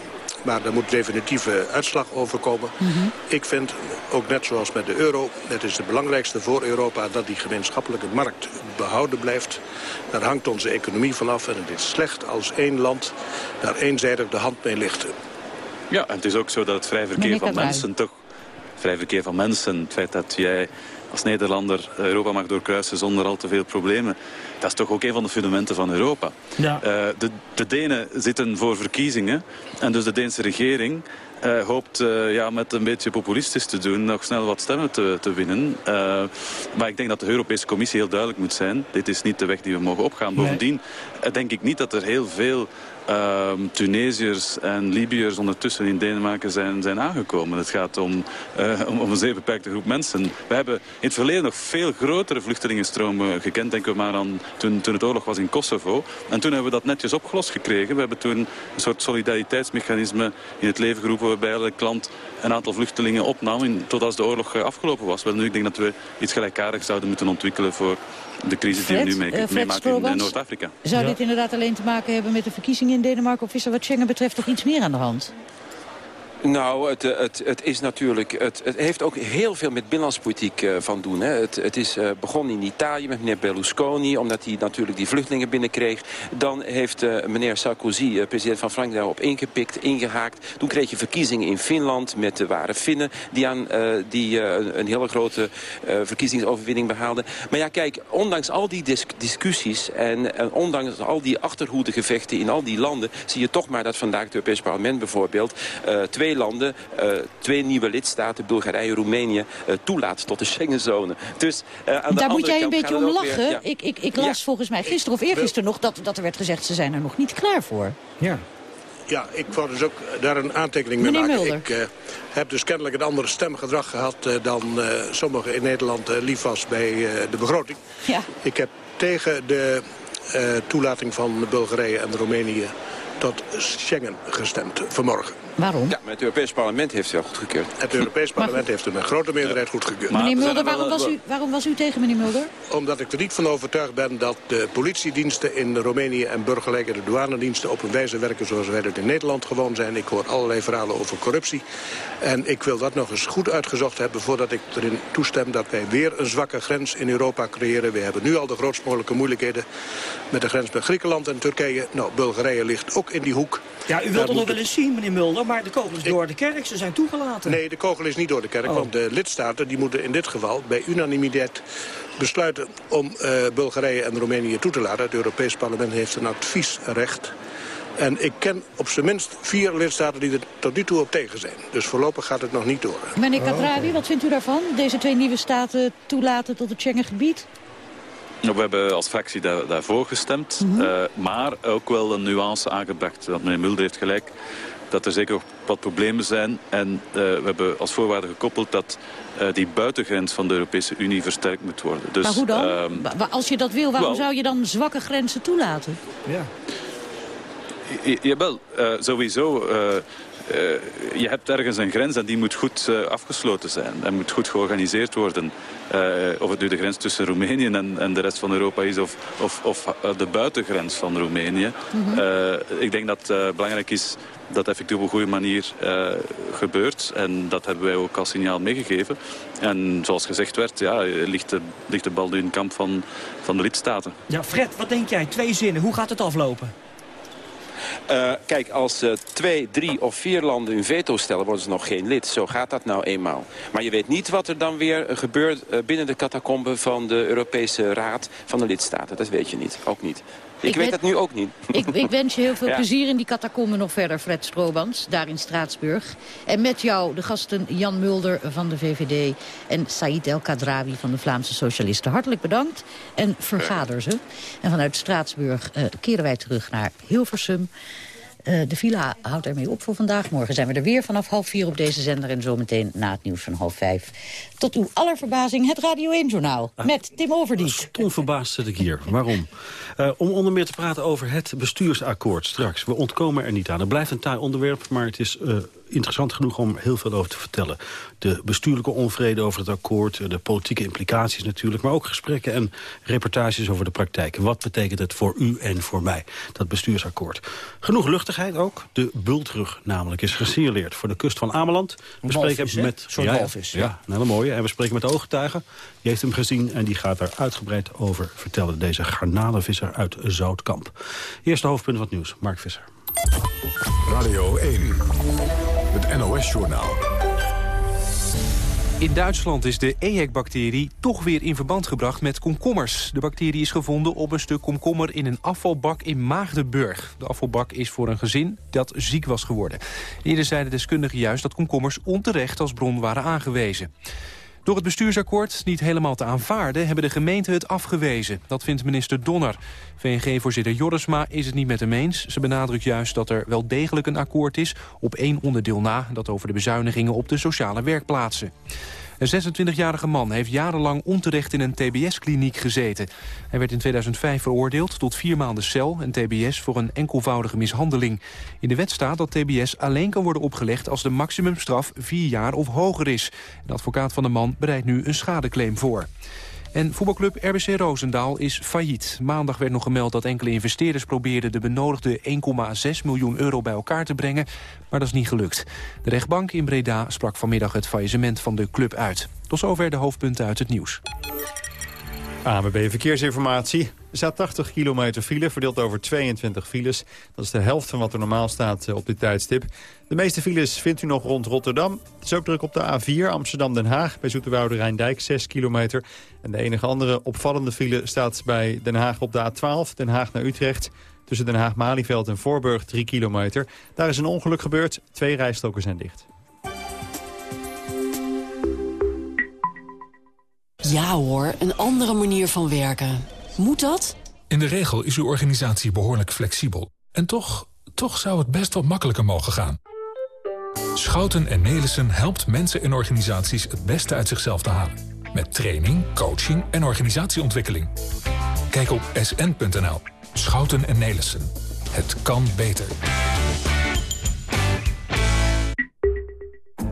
Maar daar moet definitieve uitslag over komen. Mm -hmm. Ik vind, ook net zoals met de euro... het is het belangrijkste voor Europa dat die gemeenschappelijke markt behouden blijft. Daar hangt onze economie vanaf. En het is slecht als één land daar eenzijdig de hand mee ligt. Ja, en het is ook zo dat het vrij verkeer van mensen toch... vrij verkeer van mensen, het feit dat jij als Nederlander Europa mag doorkruisen zonder al te veel problemen. Dat is toch ook een van de fundamenten van Europa. Ja. Uh, de, de Denen zitten voor verkiezingen en dus de Deense regering uh, hoopt uh, ja, met een beetje populistisch te doen nog snel wat stemmen te, te winnen. Uh, maar ik denk dat de Europese Commissie heel duidelijk moet zijn. Dit is niet de weg die we mogen opgaan. Bovendien denk ik niet dat er heel veel uh, Tunesiërs en Libiërs ondertussen in Denemarken zijn, zijn aangekomen. Het gaat om, uh, om, om, een zeer beperkte groep mensen. We hebben in het verleden nog veel grotere vluchtelingenstromen gekend. Denken we maar aan toen, toen het oorlog was in Kosovo. En toen hebben we dat netjes opgelost gekregen. We hebben toen een soort solidariteitsmechanisme in het leven geroepen... waarbij elk land een aantal vluchtelingen opnam in, tot als de oorlog afgelopen was. Wel, nu, ik denk dat we iets gelijkaardigs zouden moeten ontwikkelen voor de crisis die we nu mee, uh, meemaken in Noord-Afrika. Zou ja. dit inderdaad alleen te maken hebben met de verkiezingen in Denemarken... of is er wat Schengen betreft toch iets meer aan de hand? Nou, het, het, het is natuurlijk. Het, het heeft ook heel veel met binnenlandspolitiek uh, van doen. Hè. Het, het is uh, begonnen in Italië met meneer Berlusconi, omdat hij natuurlijk die vluchtelingen binnenkreeg. Dan heeft meneer Sarkozy, president van Frankrijk, daarop ingepikt, ingehaakt. Toen kreeg je verkiezingen in Finland met de ware Finnen, die, aan, die een hele grote verkiezingsoverwinning behaalden. Maar ja, kijk, ondanks al die dis discussies en, en, ondanks al die achterhoedegevechten in al die landen, zie je toch maar dat vandaag het Europees Parlement bijvoorbeeld twee landen, uh, twee nieuwe lidstaten, Bulgarije en Roemenië, uh, toelaat tot de Schengenzone. Dus, uh, aan Daar de moet jij een beetje om lachen. Weer, ja. ik, ik, ik las ja. volgens mij gisteren of eergisteren nog dat, dat er werd gezegd... ze zijn er nog niet klaar voor. Ja. Ja, ik wou dus ook daar een aantekening mee Meneer maken. Mulder. Ik uh, heb dus kennelijk een ander stemgedrag gehad uh, dan uh, sommigen in Nederland lief was bij de begroting. Ja. Ik heb tegen de toelating van Bulgarije en Roemenië tot Schengen gestemd vanmorgen. Waarom? Ja, maar het Europees Parlement heeft het wel goedgekeurd. Het Europees Parlement heeft het met grote meerderheid goedgekeurd. Meneer Mulder, waarom was, u, waarom was u tegen, meneer Mulder? Omdat ik er niet van overtuigd ben dat de politiediensten in Roemenië en burgerlijke de douanediensten op een wijze werken zoals wij dat in Nederland gewoon zijn. Ik hoor allerlei verhalen over corruptie. En ik wil dat nog eens goed uitgezocht hebben voordat ik erin toestem dat wij weer een zwakke grens in Europa creëren. We hebben nu al de grootst mogelijke moeilijkheden met de grens met Griekenland en Turkije. Nou, Bulgarije ligt ook in die hoek. Ja, u wilt het nog wel eens zien, meneer Mulder, maar de kogel is ik... door de kerk. Ze zijn toegelaten. Nee, de kogel is niet door de kerk, oh. want de lidstaten die moeten in dit geval bij unanimiteit besluiten om uh, Bulgarije en Roemenië toe te laten. Het Europees Parlement heeft een adviesrecht. En ik ken op zijn minst vier lidstaten die er tot nu toe op tegen zijn. Dus voorlopig gaat het nog niet door. Meneer Katravi, wat vindt u daarvan? Deze twee nieuwe staten toelaten tot het Schengengebied? We hebben als fractie daar, daarvoor gestemd, mm -hmm. uh, maar ook wel een nuance aangebracht. Want meneer Mulder heeft gelijk dat er zeker wat problemen zijn. En uh, we hebben als voorwaarde gekoppeld dat uh, die buitengrens van de Europese Unie versterkt moet worden. Dus, maar hoe dan? Uh, Als je dat wil, waarom well, zou je dan zwakke grenzen toelaten? Ja. Jawel, sowieso uh, je hebt ergens een grens en die moet goed uh, afgesloten zijn. En moet goed georganiseerd worden. Uh, of het nu de grens tussen Roemenië en, en de rest van Europa is of, of, of de buitengrens van Roemenië. Mm -hmm. ik denk dat het belangrijk is dat effectief op een goede manier gebeurt. En dat hebben wij ook als signaal meegegeven. En zoals gezegd werd, ja, ligt, de, ligt de bal nu in het kamp van, van de lidstaten. Ja, Fred, wat denk jij? Twee zinnen. Hoe gaat het aflopen? Uh, kijk, als uh, twee, drie of vier landen hun veto stellen... worden ze nog geen lid. Zo gaat dat nou eenmaal. Maar je weet niet wat er dan weer gebeurt... Uh, binnen de catacomben van de Europese Raad van de lidstaten. Dat weet je niet. Ook niet. Ik, weet het nu ook niet. Ik, ik wens je heel veel plezier in die catacomben nog verder, Fred Stroobans, daar in Straatsburg. En met jou de gasten Jan Mulder van de VVD en Said El Kadrawi van de Vlaamse Socialisten. Hartelijk bedankt en vergader ze. En vanuit Straatsburg uh, keren wij terug naar Hilversum. Uh, de villa houdt ermee op voor vandaag. Morgen zijn we er weer vanaf half vier op deze zender... en zometeen na het nieuws van half vijf. Tot uw aller verbazing het Radio 1-journaal ah, met Tim Overdiep. Stom verbaasd zit ik hier. Waarom? Uh, om onder meer te praten over het bestuursakkoord straks. We ontkomen er niet aan. Het blijft een taai onderwerp, maar het is... Uh, interessant genoeg om heel veel over te vertellen. De bestuurlijke onvrede over het akkoord, de politieke implicaties natuurlijk... maar ook gesprekken en reportages over de praktijk. Wat betekent het voor u en voor mij, dat bestuursakkoord? Genoeg luchtigheid ook. De bultrug namelijk is gesignaleerd voor de kust van Ameland. We spreken met... Soort ja, ja, een hele mooie. En we spreken met de ooggetuigen. Die heeft hem gezien en die gaat er uitgebreid over vertellen. Deze garnalenvisser uit Zoutkamp. Eerste hoofdpunt van het nieuws, Mark Visser. Radio 1, het NOS-journaal. In Duitsland is de EHEC-bacterie toch weer in verband gebracht met komkommers. De bacterie is gevonden op een stuk komkommer in een afvalbak in Maagdenburg. De afvalbak is voor een gezin dat ziek was geworden. Eerder zeiden deskundigen juist dat komkommers onterecht als bron waren aangewezen. Door het bestuursakkoord niet helemaal te aanvaarden... hebben de gemeenten het afgewezen. Dat vindt minister Donner. VNG-voorzitter Jorisma is het niet met hem eens. Ze benadrukt juist dat er wel degelijk een akkoord is... op één onderdeel na, dat over de bezuinigingen op de sociale werkplaatsen. Een 26-jarige man heeft jarenlang onterecht in een tbs-kliniek gezeten. Hij werd in 2005 veroordeeld tot vier maanden cel en tbs voor een enkelvoudige mishandeling. In de wet staat dat tbs alleen kan worden opgelegd als de maximumstraf vier jaar of hoger is. De advocaat van de man bereidt nu een schadeclaim voor. En voetbalclub RBC Roosendaal is failliet. Maandag werd nog gemeld dat enkele investeerders probeerden... de benodigde 1,6 miljoen euro bij elkaar te brengen, maar dat is niet gelukt. De rechtbank in Breda sprak vanmiddag het faillissement van de club uit. Tot zover de hoofdpunten uit het nieuws. AMB Verkeersinformatie. Er staat 80 kilometer file, verdeeld over 22 files. Dat is de helft van wat er normaal staat eh, op dit tijdstip. De meeste files vindt u nog rond Rotterdam. Het is ook druk op de A4 Amsterdam-Den Haag bij Zoeterwoude Rijndijk 6 kilometer. En de enige andere opvallende file staat bij Den Haag op de A12, Den Haag naar Utrecht. Tussen Den Haag-Malieveld en Voorburg 3 kilometer. Daar is een ongeluk gebeurd, twee rijstroken zijn dicht. Ja hoor, een andere manier van werken. Moet dat? In de regel is uw organisatie behoorlijk flexibel. En toch, toch zou het best wat makkelijker mogen gaan. Schouten en Nelissen helpt mensen en organisaties het beste uit zichzelf te halen. Met training, coaching en organisatieontwikkeling. Kijk op sn.nl. Schouten en Nelissen. Het kan beter.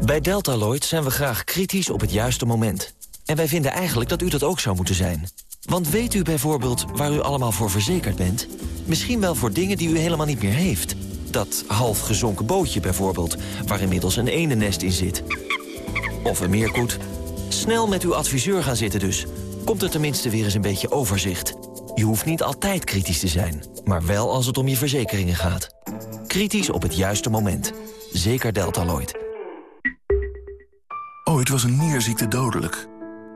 Bij Deltaloid zijn we graag kritisch op het juiste moment. En wij vinden eigenlijk dat u dat ook zou moeten zijn. Want weet u bijvoorbeeld waar u allemaal voor verzekerd bent? Misschien wel voor dingen die u helemaal niet meer heeft. Dat half gezonken bootje bijvoorbeeld, waar inmiddels een enennest in zit. Of een meerkoet. Snel met uw adviseur gaan zitten dus. Komt er tenminste weer eens een beetje overzicht. Je hoeft niet altijd kritisch te zijn, maar wel als het om je verzekeringen gaat. Kritisch op het juiste moment. Zeker Deltaloid. Ooit was een nierziekte dodelijk.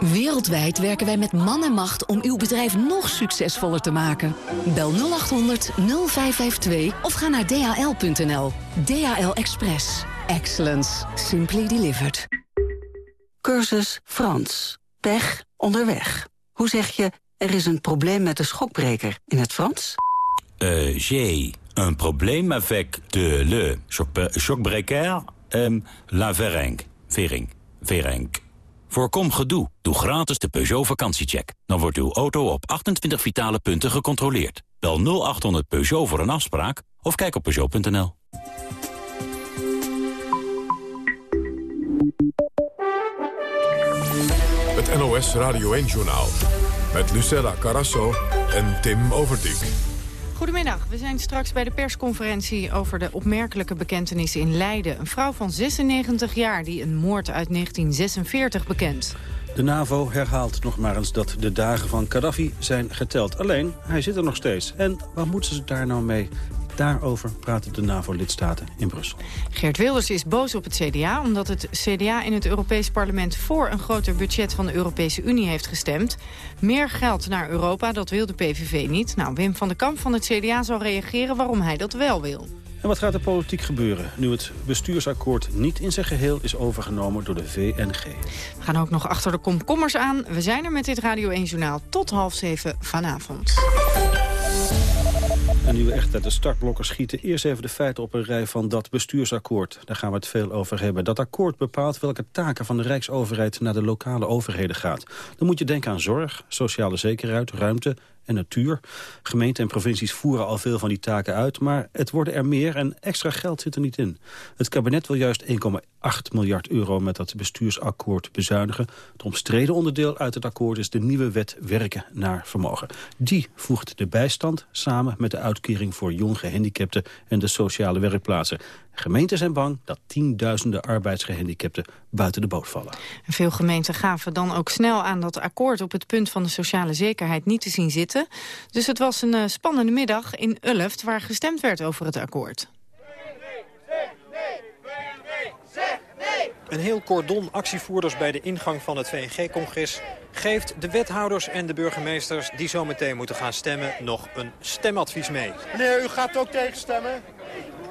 Wereldwijd werken wij met man en macht om uw bedrijf nog succesvoller te maken. Bel 0800 0552 of ga naar dhl.nl. DHL Express. Excellence. Simply delivered. Cursus Frans. Pech onderweg. Hoe zeg je, er is een probleem met de schokbreker in het Frans? Uh, j'ai un problème avec de le chocbreker, um, la vering. Vering. Vering. Voorkom gedoe. Doe gratis de Peugeot vakantiecheck. Dan wordt uw auto op 28 vitale punten gecontroleerd. Bel 0800 Peugeot voor een afspraak of kijk op Peugeot.nl. Het NOS Radio 1-journaal. Met Lucella Carasso en Tim Overdijk. Goedemiddag, we zijn straks bij de persconferentie over de opmerkelijke bekentenis in Leiden. Een vrouw van 96 jaar die een moord uit 1946 bekent. De NAVO herhaalt nog maar eens dat de dagen van Gaddafi zijn geteld. Alleen, hij zit er nog steeds. En waar moeten ze daar nou mee? Daarover praten de NAVO-lidstaten in Brussel. Geert Wilders is boos op het CDA... omdat het CDA in het Europees Parlement... voor een groter budget van de Europese Unie heeft gestemd. Meer geld naar Europa, dat wil de PVV niet. Nou, Wim van den Kamp van het CDA zal reageren waarom hij dat wel wil. En wat gaat er politiek gebeuren nu het bestuursakkoord niet in zijn geheel is overgenomen door de VNG? We gaan ook nog achter de komkommers aan. We zijn er met dit Radio 1-journaal tot half zeven vanavond. Nu we echt uit de startblokken schieten, eerst even de feiten op een rij van dat bestuursakkoord. Daar gaan we het veel over hebben. Dat akkoord bepaalt welke taken van de Rijksoverheid naar de lokale overheden gaat. Dan moet je denken aan zorg, sociale zekerheid, ruimte natuur. Gemeenten en provincies voeren al veel van die taken uit, maar het worden er meer en extra geld zit er niet in. Het kabinet wil juist 1,8 miljard euro met dat bestuursakkoord bezuinigen. Het omstreden onderdeel uit het akkoord is de nieuwe wet werken naar vermogen. Die voegt de bijstand samen met de uitkering voor jong gehandicapten en de sociale werkplaatsen. Gemeenten zijn bang dat tienduizenden arbeidsgehandicapten buiten de boot vallen. Veel gemeenten gaven dan ook snel aan dat akkoord op het punt van de sociale zekerheid niet te zien zitten. Dus het was een uh, spannende middag in Ulft waar gestemd werd over het akkoord. Een heel cordon actievoerders bij de ingang van het VNG-congres... geeft de wethouders en de burgemeesters die zo meteen moeten gaan stemmen... nog een stemadvies mee. Meneer, u gaat ook tegenstemmen?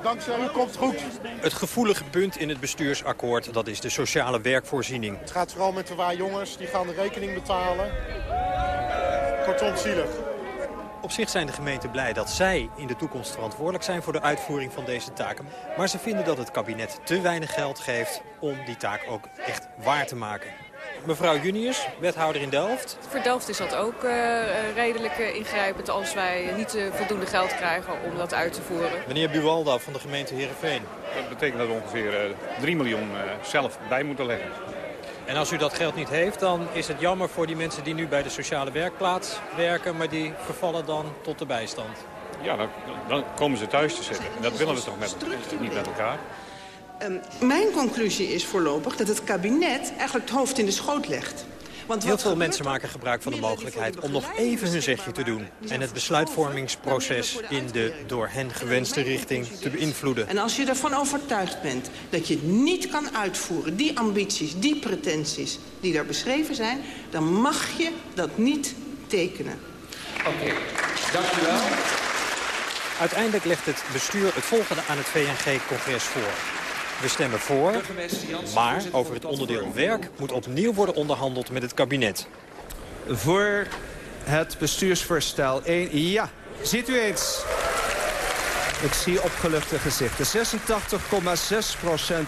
Dankzij u komt het goed. Het gevoelige punt in het bestuursakkoord, dat is de sociale werkvoorziening. Het gaat vooral met de waar jongens, die gaan de rekening betalen. Kortom, zielig. Op zich zijn de gemeenten blij dat zij in de toekomst verantwoordelijk zijn voor de uitvoering van deze taken. Maar ze vinden dat het kabinet te weinig geld geeft om die taak ook echt waar te maken. Mevrouw Junius, wethouder in Delft. Voor Delft is dat ook uh, redelijk uh, ingrijpend als wij niet uh, voldoende geld krijgen om dat uit te voeren. Meneer Buwalda van de gemeente Heerenveen. Dat betekent dat we ongeveer 3 miljoen zelf bij moeten leggen. En als u dat geld niet heeft, dan is het jammer voor die mensen die nu bij de sociale werkplaats werken, maar die vervallen dan tot de bijstand. Ja, dan, dan komen ze thuis te zitten. En dat willen we toch met, niet met elkaar. Um, mijn conclusie is voorlopig dat het kabinet eigenlijk het hoofd in de schoot legt. Want Heel veel mensen maken gebruik van de mogelijkheid om nog even hun zegje te doen. En het besluitvormingsproces in de door hen gewenste richting te beïnvloeden. En als je ervan overtuigd bent dat je het niet kan uitvoeren, die ambities, die pretenties die daar beschreven zijn, dan mag je dat niet tekenen. Oké, okay. dank u wel. Uiteindelijk legt het bestuur het volgende aan het VNG-congres voor. We stemmen voor, maar over het onderdeel werk moet opnieuw worden onderhandeld met het kabinet. Voor het bestuursvoorstel 1, ja, ziet u eens. Ik zie opgeluchte gezichten. 86,6%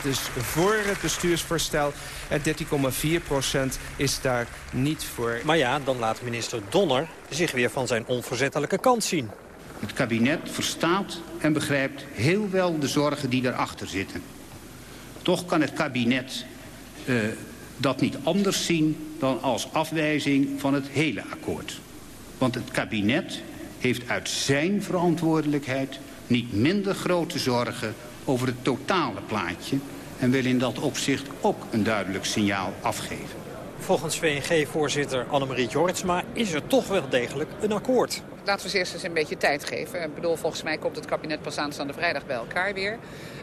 is voor het bestuursvoorstel en 13,4% is daar niet voor. Maar ja, dan laat minister Donner zich weer van zijn onverzettelijke kant zien. Het kabinet verstaat en begrijpt heel wel de zorgen die erachter zitten. Toch kan het kabinet uh, dat niet anders zien dan als afwijzing van het hele akkoord. Want het kabinet heeft uit zijn verantwoordelijkheid niet minder grote zorgen over het totale plaatje en wil in dat opzicht ook een duidelijk signaal afgeven. Volgens VNG-voorzitter Annemarie Jortsma is er toch wel degelijk een akkoord. Laten we eerst eens een beetje tijd geven. Ik bedoel, volgens mij komt het kabinet pas aanstaande vrijdag bij elkaar weer.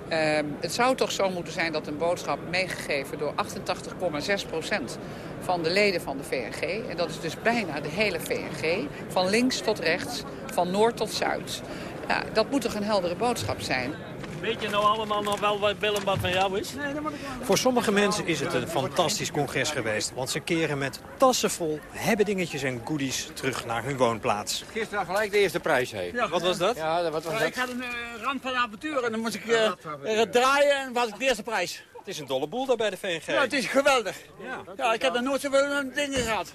Uh, het zou toch zo moeten zijn dat een boodschap meegegeven door 88,6% van de leden van de VNG... en dat is dus bijna de hele VNG, van links tot rechts, van noord tot zuid... Ja, dat moet toch een heldere boodschap zijn. Weet je nou allemaal nog wel wat Willem wat van jou is? Voor sommige mensen is het een fantastisch congres geweest. Want ze keren met tassen vol hebbedingetjes en goodies terug naar hun woonplaats. Gisteren gelijk de eerste prijs heen. Ja, wat was dat? Ja, wat was dat? Ik had een uh, rand van avontuur en dan moest ik uh, uh, draaien en was ik de eerste prijs. Het is een dolle boel daar bij de VNG. Ja, het is geweldig. Ja, ja ik heb nog nooit zoveel dingen gehad.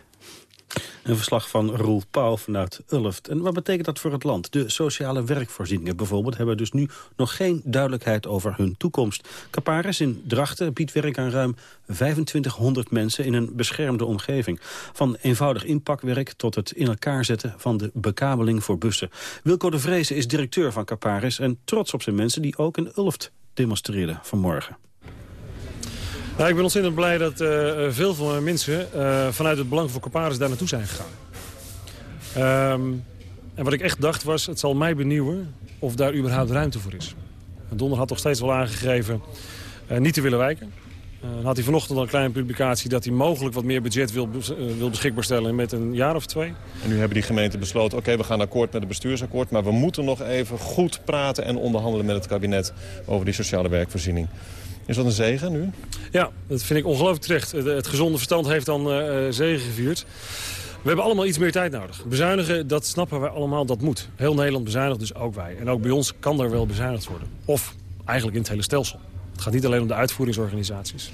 Een verslag van Roel Pauw vanuit Ulft. En wat betekent dat voor het land? De sociale werkvoorzieningen bijvoorbeeld... hebben dus nu nog geen duidelijkheid over hun toekomst. Caparis in Drachten biedt werk aan ruim 2500 mensen... in een beschermde omgeving. Van eenvoudig inpakwerk tot het in elkaar zetten... van de bekabeling voor bussen. Wilco de Vreese is directeur van Caparis... en trots op zijn mensen die ook in Ulft demonstreerden vanmorgen. Nou, ik ben ontzettend blij dat uh, veel van mijn mensen uh, vanuit het belang voor Caparis daar naartoe zijn gegaan. Um, en wat ik echt dacht was, het zal mij benieuwen of daar überhaupt ruimte voor is. En Donder had toch steeds wel aangegeven uh, niet te willen wijken. dan had hij vanochtend al een kleine publicatie dat hij mogelijk wat meer budget wil, wil beschikbaar stellen met een jaar of twee. En nu hebben die gemeenten besloten, oké, we gaan akkoord met het bestuursakkoord... maar we moeten nog even goed praten en onderhandelen met het kabinet over die sociale werkvoorziening. Is dat een zegen nu? Ja, dat vind ik ongelooflijk terecht. Het, gezonde verstand heeft dan uh, zegen gevierd. We hebben allemaal iets meer tijd nodig. Bezuinigen, dat snappen wij allemaal, dat moet. Heel Nederland bezuinigt, dus ook wij. En ook bij ons kan er wel bezuinigd worden. Of eigenlijk in het hele stelsel. Het gaat niet alleen om de uitvoeringsorganisaties.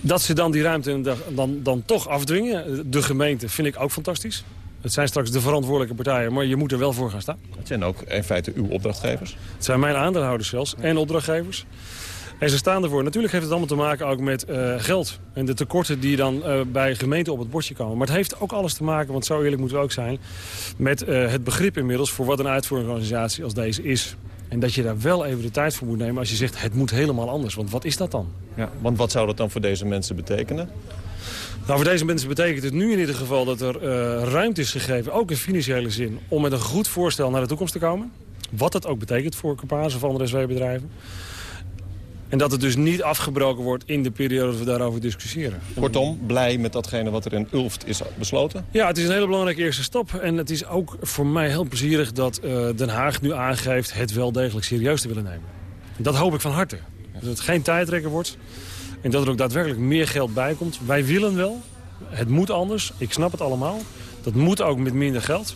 Dat ze dan die ruimte dan, dan toch afdwingen, de gemeente, vind ik ook fantastisch. Het zijn straks de verantwoordelijke partijen, maar je moet er wel voor gaan staan. Het zijn ook in feite uw opdrachtgevers? Het zijn mijn aandeelhouders zelfs en opdrachtgevers. En ze staan ervoor. Natuurlijk heeft het allemaal te maken ook met uh, geld. En de tekorten die dan uh, bij gemeenten op het bordje komen. Maar het heeft ook alles te maken, want zo eerlijk moeten we ook zijn... met uh, het begrip inmiddels voor wat een uitvoeringsorganisatie als deze is. En dat je daar wel even de tijd voor moet nemen als je zegt... het moet helemaal anders. Want wat is dat dan? Ja, want wat zou dat dan voor deze mensen betekenen? Nou, voor deze mensen betekent het nu in ieder geval dat er uh, ruimte is gegeven, ook in financiële zin, om met een goed voorstel naar de toekomst te komen. Wat dat ook betekent voor Capaas of andere SW-bedrijven. En dat het dus niet afgebroken wordt in de periode dat we daarover discussiëren. Kortom, blij met datgene wat er in Ulft is besloten? Ja, het is een hele belangrijke eerste stap. En het is ook voor mij heel plezierig dat uh, Den Haag nu aangeeft het wel degelijk serieus te willen nemen. Dat hoop ik van harte. Dat het geen tijdrekker wordt. En dat er ook daadwerkelijk meer geld bij komt. Wij willen wel. Het moet anders. Ik snap het allemaal. Dat moet ook met minder geld.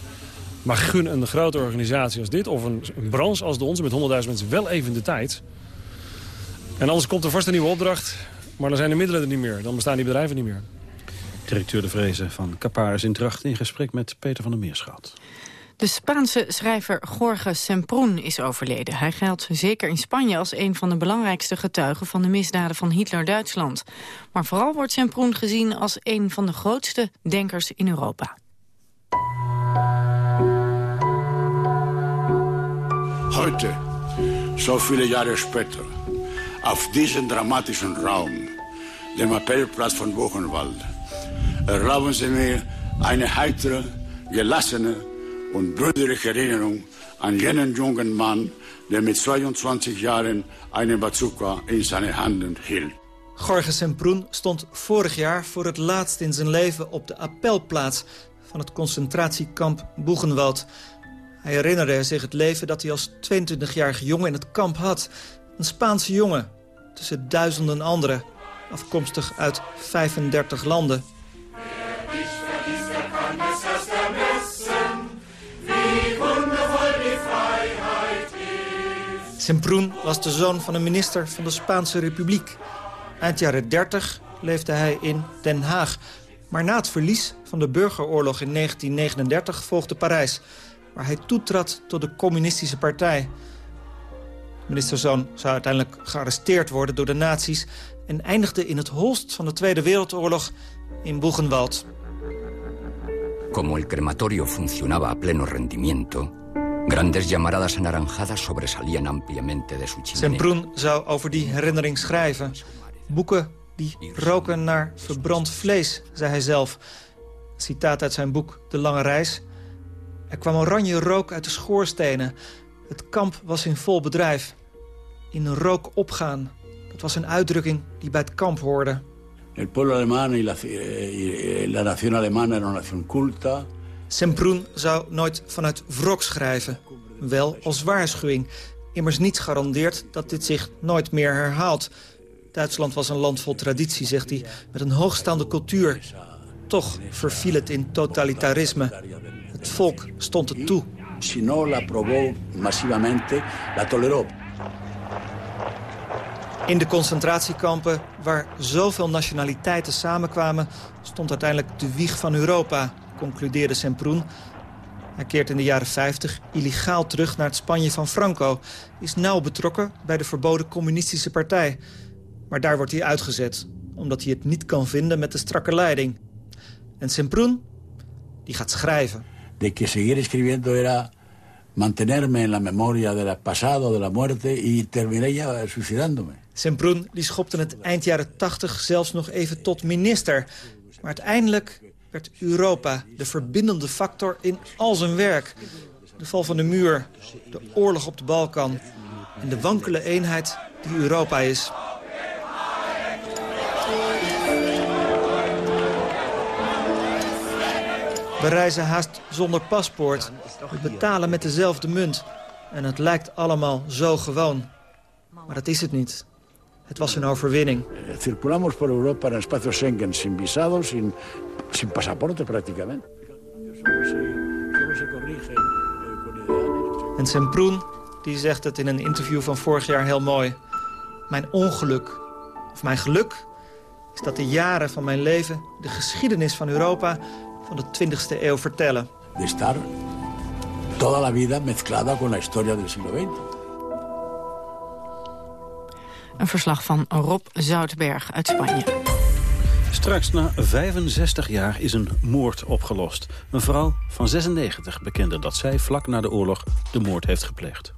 Maar gun een grote organisatie als dit... of een, een branche als de onze met 100.000 mensen wel even de tijd. En anders komt er vast een nieuwe opdracht. Maar dan zijn de middelen er niet meer. Dan bestaan die bedrijven niet meer. Directeur De Vrezen van Caparis in Dracht... in gesprek met Peter van der Meerschat. De Spaanse schrijver Jorge Semprún is overleden. Hij geldt zeker in Spanje als een van de belangrijkste getuigen... van de misdaden van Hitler-Duitsland. Maar vooral wordt Semprún gezien als een van de grootste denkers in Europa. Heute, so viele Jahre später, auf diesem dramatischen Raum, dem Appellplatz von Buchenwald, erlauben Sie mir eine heitere, gelassene und brüderliche Erinnerung an jenen jungen Mann, der mit 22 Jahren eine bazooka in seine handen hield. Jorge Semprún stond vorig jaar voor het laatst in zijn leven op de appelplaats van het concentratiekamp Boegenwald. Hij herinnerde zich het leven dat hij als 22-jarige jongen in het kamp had. Een Spaanse jongen, tussen duizenden anderen, afkomstig uit 35 landen. Semprún was de zoon van een minister van de Spaanse Republiek. Eind jaren 30 leefde hij in Den Haag. Maar na het verlies van de burgeroorlog in 1939 volgde Parijs... waar hij toetrad tot de communistische partij. De ministerzoon zou uiteindelijk gearresteerd worden door de nazi's... en eindigde in het holst van de Tweede Wereldoorlog in Buchenwald. Como el crematorio funcionaba a pleno rendimiento... Grandes llamaradas anaranjadas sobresalían ampliamente de su chimenea. Semprún zou over die herinnering schrijven. Boeken die roken naar verbrand vlees, zei hij zelf. Citaat uit zijn boek De Lange Reis. Er kwam oranje rook uit de schoorstenen. Het kamp was in vol bedrijf. In rook opgaan. Dat was een uitdrukking die bij het kamp hoorde. El pueblo alemán y la, y la nación alemana era una nación culta, Semprún zou nooit vanuit wrok schrijven. Wel als waarschuwing. Immers niets garandeert dat dit zich nooit meer herhaalt. Duitsland was een land vol traditie, zegt hij, met een hoogstaande cultuur. Toch verviel het in totalitarisme. Het volk stond het toe. Si no la probó masivamente, la toleró. In de concentratiekampen, waar zoveel nationaliteiten samenkwamen... stond uiteindelijk de wieg van Europa, concludeerde Semproen. Hij keert in de jaren 50 illegaal terug naar het Spanje van Franco. Is nauw betrokken bij de verboden communistische partij. Maar daar wordt hij uitgezet, omdat hij het niet kan vinden met de strakke leiding. En Semproen, die gaat schrijven. De que seguir escribiendo era mantenerme en la memoria del pasado, de la muerte... y terminé ya suicidándome. Semproen die schopte het eind jaren 80 zelfs nog even tot minister. Maar uiteindelijk werd Europa de verbindende factor in al zijn werk. De val van de muur, de oorlog op de Balkan... en de wankele eenheid die Europa is. We reizen haast zonder paspoort. We betalen met dezelfde munt. En het lijkt allemaal zo gewoon. Maar dat is het niet. Het was een overwinning. Circulamos por Europa en espacio Schengen sin visado, sin, sin pasaporte prácticamente. En Semproen die zegt het in een interview van vorig jaar heel mooi. Mijn ongeluk, of mijn geluk, is dat de jaren van mijn leven... de geschiedenis van Europa van de 20e eeuw vertellen. De estar toda la vida mezclada con la historia del siglo XX. Een verslag van Rob Zoutberg uit Spanje. Straks na 65 jaar is een moord opgelost. Een vrouw van 96 bekende dat zij vlak na de oorlog de moord heeft gepleegd.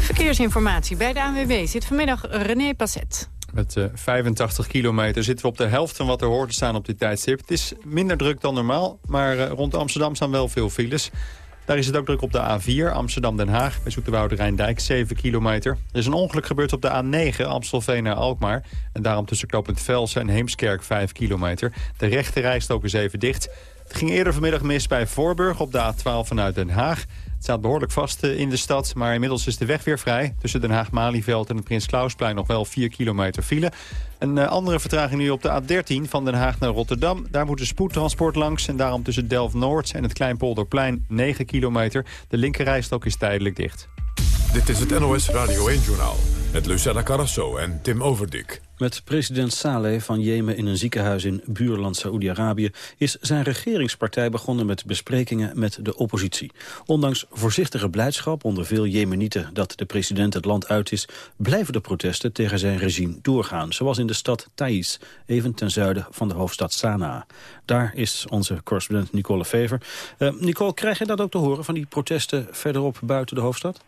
Verkeersinformatie bij de ANWB zit vanmiddag René Passet. Met uh, 85 kilometer zitten we op de helft van wat er hoort te staan op dit tijdstip. Het is minder druk dan normaal, maar uh, rond Amsterdam staan wel veel files. Daar is het ook druk op de A4, Amsterdam-Den Haag, bij Zoeterwoude Rijndijk, 7 kilometer. Er is een ongeluk gebeurd op de A9, Amstelveen naar Alkmaar. En daarom tussen knooppunt Velsen en Heemskerk 5 kilometer. De rechte rijstok is even dicht. Het ging eerder vanmiddag mis bij Voorburg op de A12 vanuit Den Haag. Het staat behoorlijk vast eh, in de stad, maar inmiddels is de weg weer vrij. Tussen Den Haag-Malieveld en het Prins Klausplein nog wel 4 kilometer file. Een uh, andere vertraging nu op de A13 van Den Haag naar Rotterdam. Daar moet de spoedtransport langs en daarom tussen Delft-Noord en het Kleinpolderplein 9 kilometer. De linkerrijstok is tijdelijk dicht. Dit is het NOS Radio 1-journaal met Lucella Carrasso en Tim Overdik. Met president Saleh van Jemen in een ziekenhuis in buurland Saoedi-Arabië... is zijn regeringspartij begonnen met besprekingen met de oppositie. Ondanks voorzichtige blijdschap onder veel Jemenieten dat de president het land uit is... blijven de protesten tegen zijn regime doorgaan. Zoals in de stad Thais, even ten zuiden van de hoofdstad Sanaa. Daar is onze correspondent Nicole Fever. Uh, Nicole, krijg je dat ook te horen van die protesten verderop buiten de hoofdstad?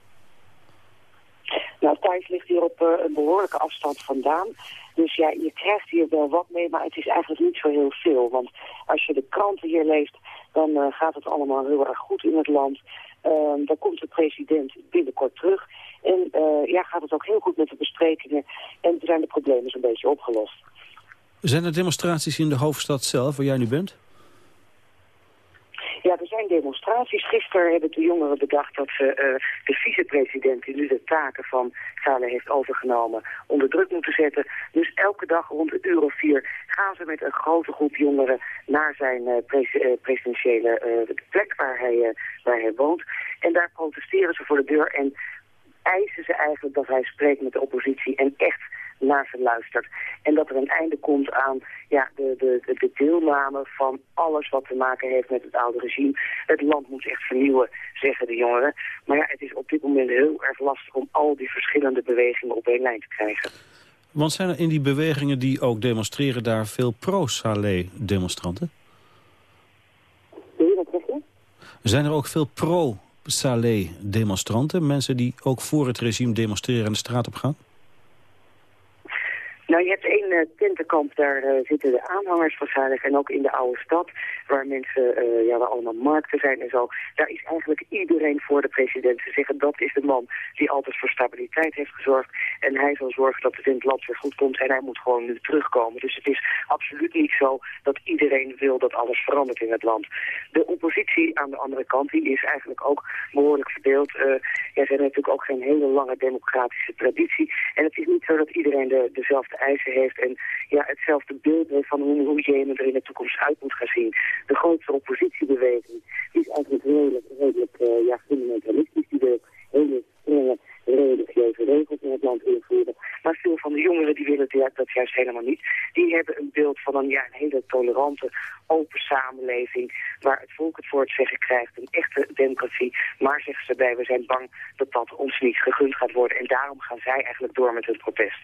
Nou, Thijs ligt hier op uh, een behoorlijke afstand vandaan. Dus ja, je krijgt hier wel wat mee, maar het is eigenlijk niet zo heel veel. Want als je de kranten hier leest, dan uh, gaat het allemaal heel erg goed in het land. Uh, dan komt de president binnenkort terug. En uh, ja, gaat het ook heel goed met de besprekingen. En zijn de problemen zo'n beetje opgelost. Zijn er demonstraties in de hoofdstad zelf, waar jij nu bent? Ja, er zijn demonstraties. Gisteren hebben de jongeren bedacht dat ze uh, de vicepresident... die nu de taken van Saleh heeft overgenomen, onder druk moeten zetten. Dus elke dag rond een uur of vier gaan ze met een grote groep jongeren... naar zijn pres uh, presidentiële plek waar hij, waar hij woont. En daar protesteren ze voor de deur en eisen ze eigenlijk dat hij spreekt met de oppositie... en echt naar ze luistert. En dat er een einde komt aan ja, de, de, de deelname van alles wat te maken heeft met het oude regime. Het land moet echt vernieuwen, zeggen de jongeren. Maar ja, het is op dit moment heel erg lastig om al die verschillende bewegingen op één lijn te krijgen. Want zijn er in die bewegingen die ook demonstreren daar veel pro-Saleh-demonstranten? Zijn er ook veel pro-Saleh-demonstranten? Mensen die ook voor het regime demonstreren en de straat op gaan? Nou, je hebt één uh, tentenkamp, daar uh, zitten de aanhangers van en ook in de oude stad, waar mensen, uh, ja, waar allemaal markten zijn en zo. Daar is eigenlijk iedereen voor de president. Ze zeggen dat is de man die altijd voor stabiliteit heeft gezorgd en hij zal zorgen dat het in het land weer goed komt en hij moet gewoon nu terugkomen. Dus het is absoluut niet zo dat iedereen wil dat alles verandert in het land. De oppositie aan de andere kant, die is eigenlijk ook behoorlijk verdeeld. ja, ze hebben natuurlijk ook geen hele lange democratische traditie en het is niet zo dat iedereen de, dezelfde eisen heeft en ja, hetzelfde beeld heeft van hoe, hoe Jemen er in de toekomst uit moet gaan zien. De grootste oppositiebeweging die is eigenlijk redelijk, redelijk uh, ja, fundamentalistisch. Die wil hele strenge religieuze regels in het land invoeren. Maar veel van de jongeren die willen dat juist helemaal niet. Die hebben een beeld van een, ja, een hele tolerante, open samenleving... waar het volk het voor het zeggen krijgt, een echte democratie. Maar, zeggen ze bij, we zijn bang dat dat ons niet gegund gaat worden. En daarom gaan zij eigenlijk door met hun protest.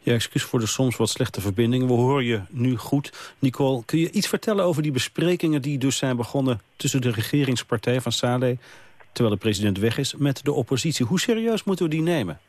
Ja, excuus voor de soms wat slechte verbinding. We horen je nu goed. Nicole, kun je iets vertellen over die besprekingen die dus zijn begonnen... tussen de regeringspartij van Saleh, terwijl de president weg is, met de oppositie? Hoe serieus moeten we die nemen?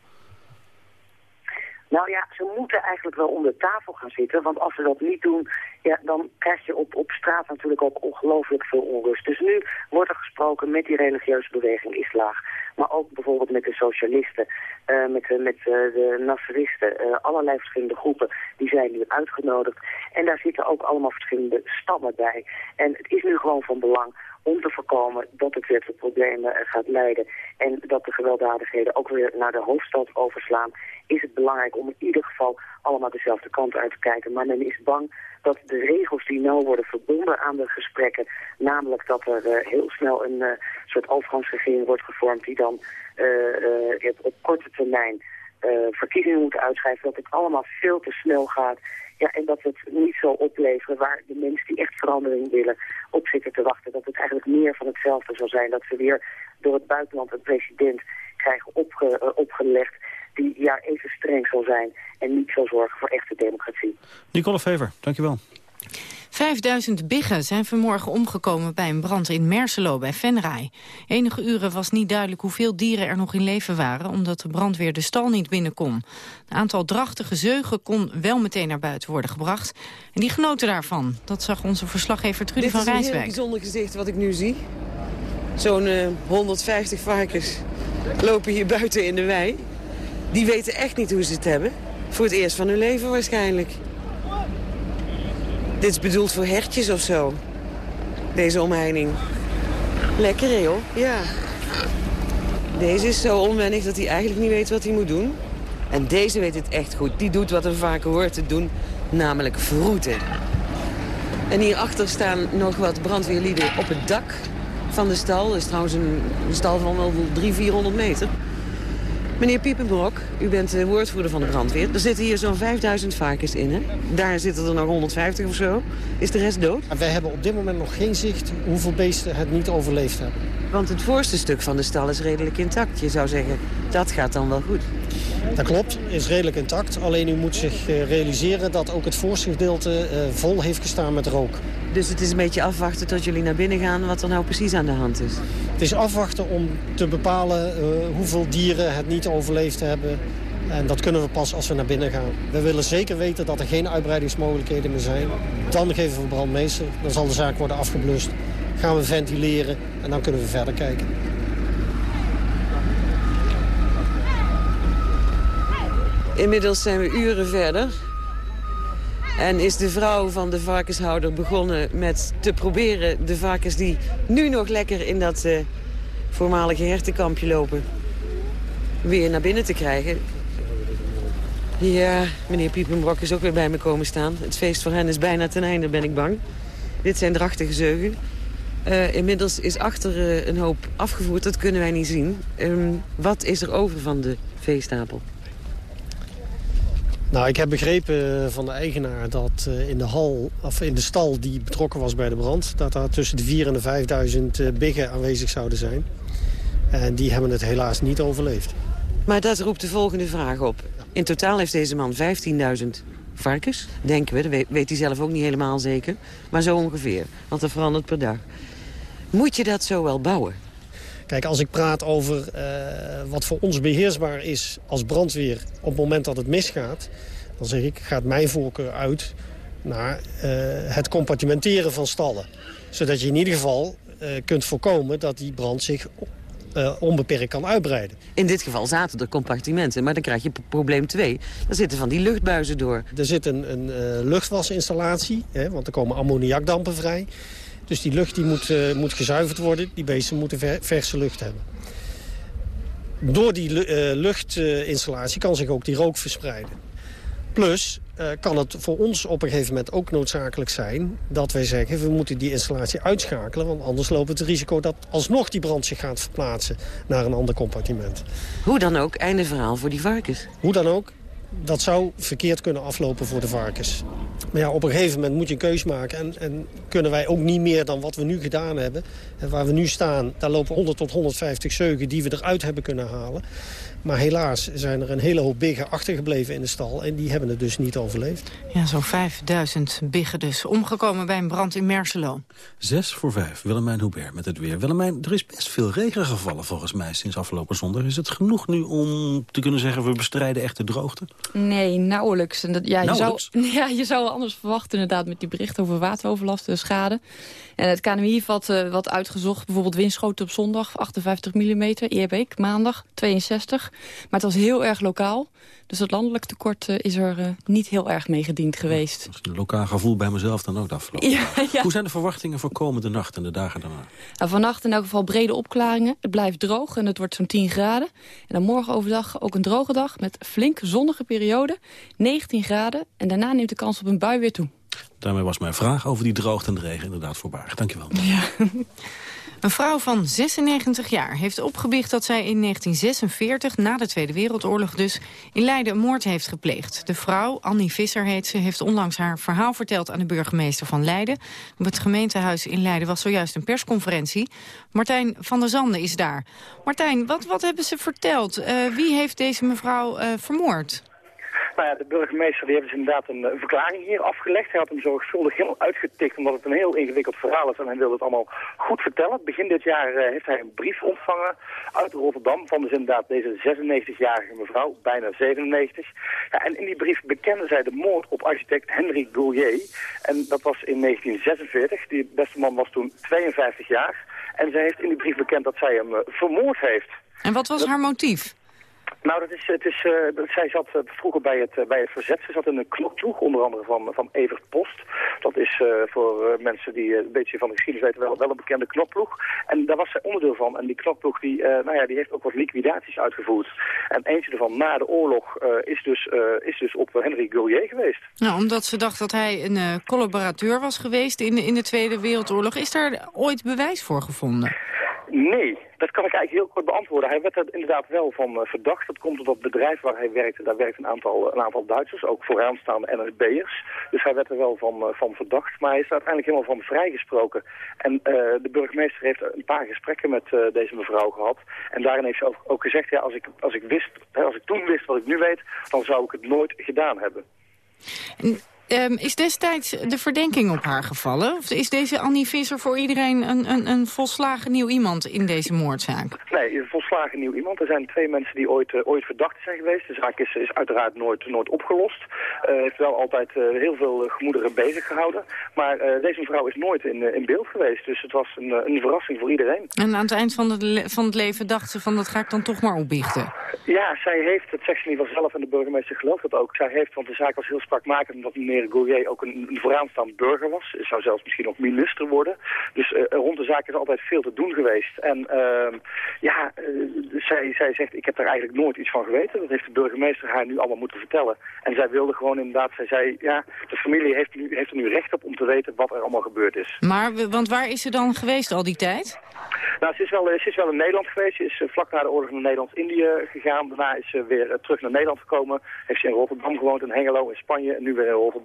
Nou ja, ze moeten eigenlijk wel om de tafel gaan zitten. Want als ze dat niet doen, ja, dan krijg je op, op straat natuurlijk ook ongelooflijk veel onrust. Dus nu wordt er gesproken met die religieuze beweging Islaag. Maar ook bijvoorbeeld met de socialisten, uh, met, uh, met uh, de Nasseristen. allerlei verschillende groepen, die zijn nu uitgenodigd. En daar zitten ook allemaal verschillende stammen bij. En het is nu gewoon van belang om te voorkomen dat het weer tot problemen gaat leiden en dat de gewelddadigheden ook weer naar de hoofdstad overslaan, is het belangrijk om in ieder geval allemaal dezelfde kant uit te kijken. Maar men is bang dat de regels die nou worden verbonden aan de gesprekken, namelijk dat er uh, heel snel een uh, soort overgangsregering wordt gevormd die dan uh, op korte termijn verkiezingen moet uitschrijven, dat het allemaal veel te snel gaat ja, en dat het niet zal opleveren waar de mensen die echt verandering willen op zitten te wachten. Dat het eigenlijk meer van hetzelfde zal zijn. Dat ze weer door het buitenland een president krijgen opge, opgelegd die ja, even streng zal zijn en niet zal zorgen voor echte democratie. Nicole Fever, dankjewel. 5000 biggen zijn vanmorgen omgekomen bij een brand in Merselo bij Venray. Enige uren was niet duidelijk hoeveel dieren er nog in leven waren... omdat de brandweer de stal niet binnenkom. Het aantal drachtige zeugen kon wel meteen naar buiten worden gebracht. En die genoten daarvan. Dat zag onze verslaggever Trudy van Rijswijk. Dit is een heel bijzonder gezicht wat ik nu zie. Zo'n uh, 150 varkens lopen hier buiten in de wei. Die weten echt niet hoe ze het hebben. Voor het eerst van hun leven waarschijnlijk. Dit is bedoeld voor hertjes of zo. Deze omheining. Lekker, hè? Ja. Deze is zo onwennig dat hij eigenlijk niet weet wat hij moet doen. En deze weet het echt goed. Die doet wat een vaker hoort te doen, namelijk vroeten. En hierachter staan nog wat brandweerlieden op het dak van de stal. Dat is trouwens een, een stal van wel 300, 400 meter. Meneer Piepenbrok, u bent de woordvoerder van de brandweer. Er zitten hier zo'n 5000 varkens in, hè? Daar zitten er nog 150 of zo. Is de rest dood? wij hebben op dit moment nog geen zicht hoeveel beesten het niet overleefd hebben. Want het voorste stuk van de stal is redelijk intact. Je zou zeggen, dat gaat dan wel goed. Dat klopt, is redelijk intact. Alleen u moet zich eh, realiseren dat ook het voorste gedeelte eh, vol heeft gestaan met rook. Dus het is een beetje afwachten tot jullie naar binnen gaan wat er nou precies aan de hand is? Het is afwachten om te bepalen uh, hoeveel dieren het niet overleefd hebben. En dat kunnen we pas als we naar binnen gaan. We willen zeker weten dat er geen uitbreidingsmogelijkheden meer zijn. Dan geven we brandmeester. Dan zal de zaak worden afgeblust. Gaan we ventileren en dan kunnen we verder kijken. Inmiddels zijn we uren verder. En is de vrouw van de varkenshouder begonnen met te proberen de varkens die nu nog lekker in dat uh, voormalige hertenkampje lopen weer naar binnen te krijgen. Ja, meneer Piepenbrok is ook weer bij me komen staan. Het feest voor hen is bijna ten einde, ben ik bang. Dit zijn drachtige zeugen. Uh, inmiddels is achter uh, een hoop afgevoerd, dat kunnen wij niet zien. Um, wat is er over van de veestapel? Nou, ik heb begrepen van de eigenaar dat uh, in de hal, of in de stal die betrokken was bij de brand... dat daar tussen de 4 en de 5.000 biggen aanwezig zouden zijn. En die hebben het helaas niet overleefd. Maar dat roept de volgende vraag op. In totaal heeft deze man 15.000 varkens, denken we. Dat weet hij zelf ook niet helemaal zeker. Maar zo ongeveer, want dat verandert per dag. Moet je dat zo wel bouwen? Kijk, als ik praat over uh, wat voor ons beheersbaar is als brandweer... op het moment dat het misgaat, dan zeg ik, gaat mijn voorkeur uit... naar uh, het compartimenteren van stallen. Zodat je in ieder geval uh, kunt voorkomen dat die brand zich uh, onbeperkt kan uitbreiden. In dit geval zaten er compartimenten, maar dan krijg je probleem 2. Er zitten van die luchtbuizen door. Er zit een, een uh, luchtwasinstallatie, hè, want er komen ammoniakdampen vrij. Dus die lucht die moet, uh, moet gezuiverd worden. Die beesten moeten ver, verse lucht hebben. Door die luchtinstallatie kan zich ook die rook verspreiden. Plus uh, kan het voor ons op een gegeven moment ook noodzakelijk zijn... dat wij zeggen, we moeten die installatie uitschakelen... want anders we het risico dat alsnog die brand zich gaat verplaatsen... naar een ander compartiment. Hoe dan ook, einde verhaal voor die varkens. Hoe dan ook, dat zou verkeerd kunnen aflopen voor de varkens. Maar ja, op een gegeven moment moet je een keus maken. En, en kunnen wij ook niet meer dan wat we nu gedaan hebben. En waar we nu staan, daar lopen 100 tot 150 zeugen die we eruit hebben kunnen halen. Maar helaas zijn er een hele hoop biggen achtergebleven in de stal. En die hebben het dus niet overleefd. Ja, zo'n 5000 biggen dus. Omgekomen bij een brand in Merselo. Zes voor vijf. Willemijn Hubert met het weer. Willemijn, er is best veel regen gevallen volgens mij sinds afgelopen zondag. Is het genoeg nu om te kunnen zeggen we bestrijden echte droogte? Nee, nauwelijks. En dat, ja, nauwelijks? Je zou, ja, je zou anders verwachten inderdaad met die berichten over wateroverlast en schade. En het KNMI had uh, wat uitgezocht. Bijvoorbeeld windschoten op zondag, 58 mm. Eerbeek, maandag, 62. Maar het was heel erg lokaal. Dus het landelijk tekort uh, is er uh, niet heel erg mee gediend geweest. Dat is een lokaal gevoel bij mezelf dan ook afgelopen. Ja, ja. Hoe zijn de verwachtingen voor komende nacht en de dagen daarna? Nou, vannacht in elk geval brede opklaringen. Het blijft droog en het wordt zo'n 10 graden. En dan morgen overdag ook een droge dag met flink zonnige periode. 19 graden. En daarna neemt de kans op een bui weer toe. Daarmee was mijn vraag over die droogte en de regen inderdaad voorbij. Dankjewel. Ja. Een vrouw van 96 jaar heeft opgebiecht dat zij in 1946, na de Tweede Wereldoorlog dus, in Leiden een moord heeft gepleegd. De vrouw, Annie Visser heet ze, heeft onlangs haar verhaal verteld aan de burgemeester van Leiden. Op het gemeentehuis in Leiden was zojuist een persconferentie. Martijn van der Zanden is daar. Martijn, wat, wat hebben ze verteld? Uh, wie heeft deze mevrouw uh, vermoord? Nou ja, de burgemeester die heeft dus inderdaad een, een, verklaring hier afgelegd. Hij had hem zorgvuldig helemaal uitgetikt omdat het een heel ingewikkeld verhaal is en hij wilde het allemaal goed vertellen. Begin dit jaar uh, heeft hij een brief ontvangen uit Rotterdam van dus inderdaad deze 96-jarige mevrouw, bijna 97. Ja, en in die brief bekende zij de moord op architect Henry Goulier. En dat was in 1946. Die beste man was toen 52 jaar. En zij heeft in die brief bekend dat zij hem uh, vermoord heeft. En wat was dat... haar motief? Nou, dat is, het is, uh, zij zat uh, vroeger bij het, uh, bij het verzet. Ze zat in een knokploeg, onder andere van, van Evert Post. Dat is voor mensen die een beetje van de geschiedenis weten wel, wel een bekende knokploeg. En daar was zij onderdeel van. En die knokploeg die, nou ja, die heeft ook wat liquidaties uitgevoerd. En eentje ervan na de oorlog is, dus, is dus op Henry Gullier geweest. Nou, omdat ze dacht dat hij een collaborateur was geweest in in de Tweede Wereldoorlog. Is daar ooit bewijs voor gevonden? Nee, dat kan ik eigenlijk heel kort beantwoorden. Hij werd er inderdaad wel van uh, verdacht. Dat komt omdat het bedrijf waar hij werkte, daar werkt een aantal, een aantal Duitsers, ook vooraanstaande NSB'ers. Dus hij werd er wel van, uh, van verdacht, maar hij is er uiteindelijk helemaal van vrijgesproken. En uh, de burgemeester heeft een paar gesprekken met deze mevrouw gehad. En daarin heeft ze ook, gezegd, ja, als ik, als ik wist, als ik toen wist wat ik nu weet, dan zou ik het nooit gedaan hebben. En Um, is destijds de verdenking op haar gevallen? Of is deze Annie Visser voor iedereen een, een, een volslagen nieuw iemand in deze moordzaak? Nee, een volslagen nieuw iemand. Er zijn twee mensen die ooit, uh, ooit verdacht zijn geweest. De zaak is, is uiteraard nooit, nooit opgelost. Uh, heeft wel altijd uh, heel veel gemoederen bezig gehouden. Maar deze mevrouw is nooit in, in beeld geweest. Dus het was een, een verrassing voor iedereen. En aan het eind van het, van het leven dacht ze van dat ga ik dan toch maar opbiechten? Ja, zij heeft, het zegt ze in ieder geval zelf en de burgemeester gelooft dat ook. Zij heeft, want de zaak was heel sprakmakend omdat meneer Goulier ook een, een vooraanstaand burger was. Zou zelfs misschien nog minister worden. Dus uh, rond de zaak is altijd veel te doen geweest. En uh, ja, uh, zij, zij zegt, ik heb daar eigenlijk nooit iets van geweten. Dat heeft de burgemeester haar nu allemaal moeten vertellen. En zij wilde gewoon inderdaad, zij zei, ja, de familie heeft, nu, heeft er nu recht op om te weten wat er allemaal gebeurd is. Maar, want waar is ze dan geweest al die tijd? Nou, ze is wel, ze is wel in Nederland geweest. Ze is vlak na de oorlog naar Nederlands-Indië gegaan. Daarna is ze weer terug naar Nederland gekomen. Heeft ze in Rotterdam gewoond, in Hengelo, in Spanje en nu weer in Rotterdam.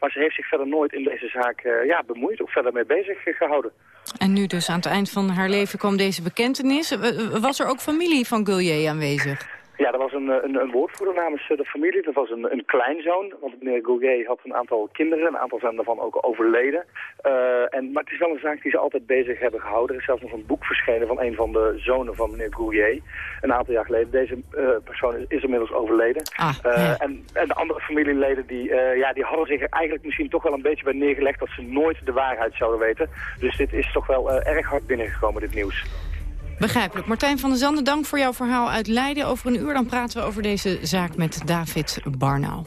Maar ze heeft zich verder nooit in deze zaak uh, ja, bemoeid of verder mee bezig gehouden. En nu dus aan het eind van haar leven kwam deze bekentenis. Was er ook familie van Gullier aanwezig? Ja, er was een, een, een woordvoerder namens de familie. Dat was een, een kleinzoon, want meneer Goulier had een aantal kinderen. Een aantal zijn daarvan ook overleden. Uh, en, maar het is wel een zaak die ze altijd bezig hebben gehouden. Er is zelfs nog een boek verschenen van een van de zonen van meneer Goulier. Een aantal jaar geleden. Deze uh, persoon is, is, inmiddels overleden. Ah, ja. en, en de andere familieleden die, ja, die hadden zich er eigenlijk misschien toch wel een beetje bij neergelegd... dat ze nooit de waarheid zouden weten. Dus dit is toch wel erg hard binnengekomen, dit nieuws. Begrijpelijk. Martijn van der Zanden, dank voor jouw verhaal uit Leiden. Over een uur dan praten we over deze zaak met David Barnau.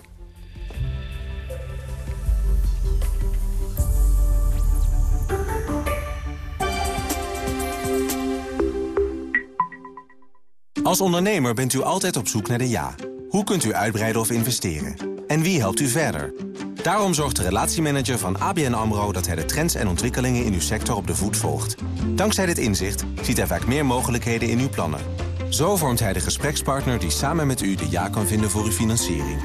Als ondernemer bent u altijd op zoek naar de ja. Hoe kunt u uitbreiden of investeren? En wie helpt u verder? Daarom zorgt de relatiemanager van ABN AMRO... dat hij de trends en ontwikkelingen in uw sector op de voet volgt. Dankzij dit inzicht ziet hij vaak meer mogelijkheden in uw plannen. Zo vormt hij de gesprekspartner die samen met u de ja kan vinden voor uw financiering.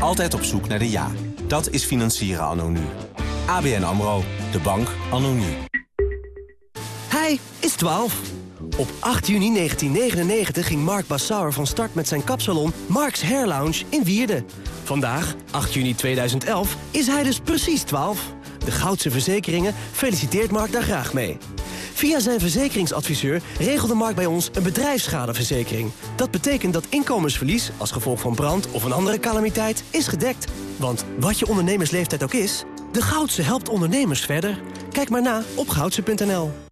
Altijd op zoek naar de ja. Dat is financieren anno. ABN AMRO. De bank anno nu. Hij is 12. Op 8 juni 1999 ging Mark Bassauer van start met zijn kapsalon Mark's Hair Lounge in Wierden. Vandaag, 8 juni 2011, is hij dus precies 12. De Goudse Verzekeringen feliciteert Mark daar graag mee. Via zijn verzekeringsadviseur regelde Mark bij ons een bedrijfsschadeverzekering. Dat betekent dat inkomensverlies als gevolg van brand of een andere calamiteit is gedekt. Want wat je ondernemersleeftijd ook is, de Goudse helpt ondernemers verder. Kijk maar na op goudse.nl.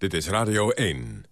Dit is Radio 1.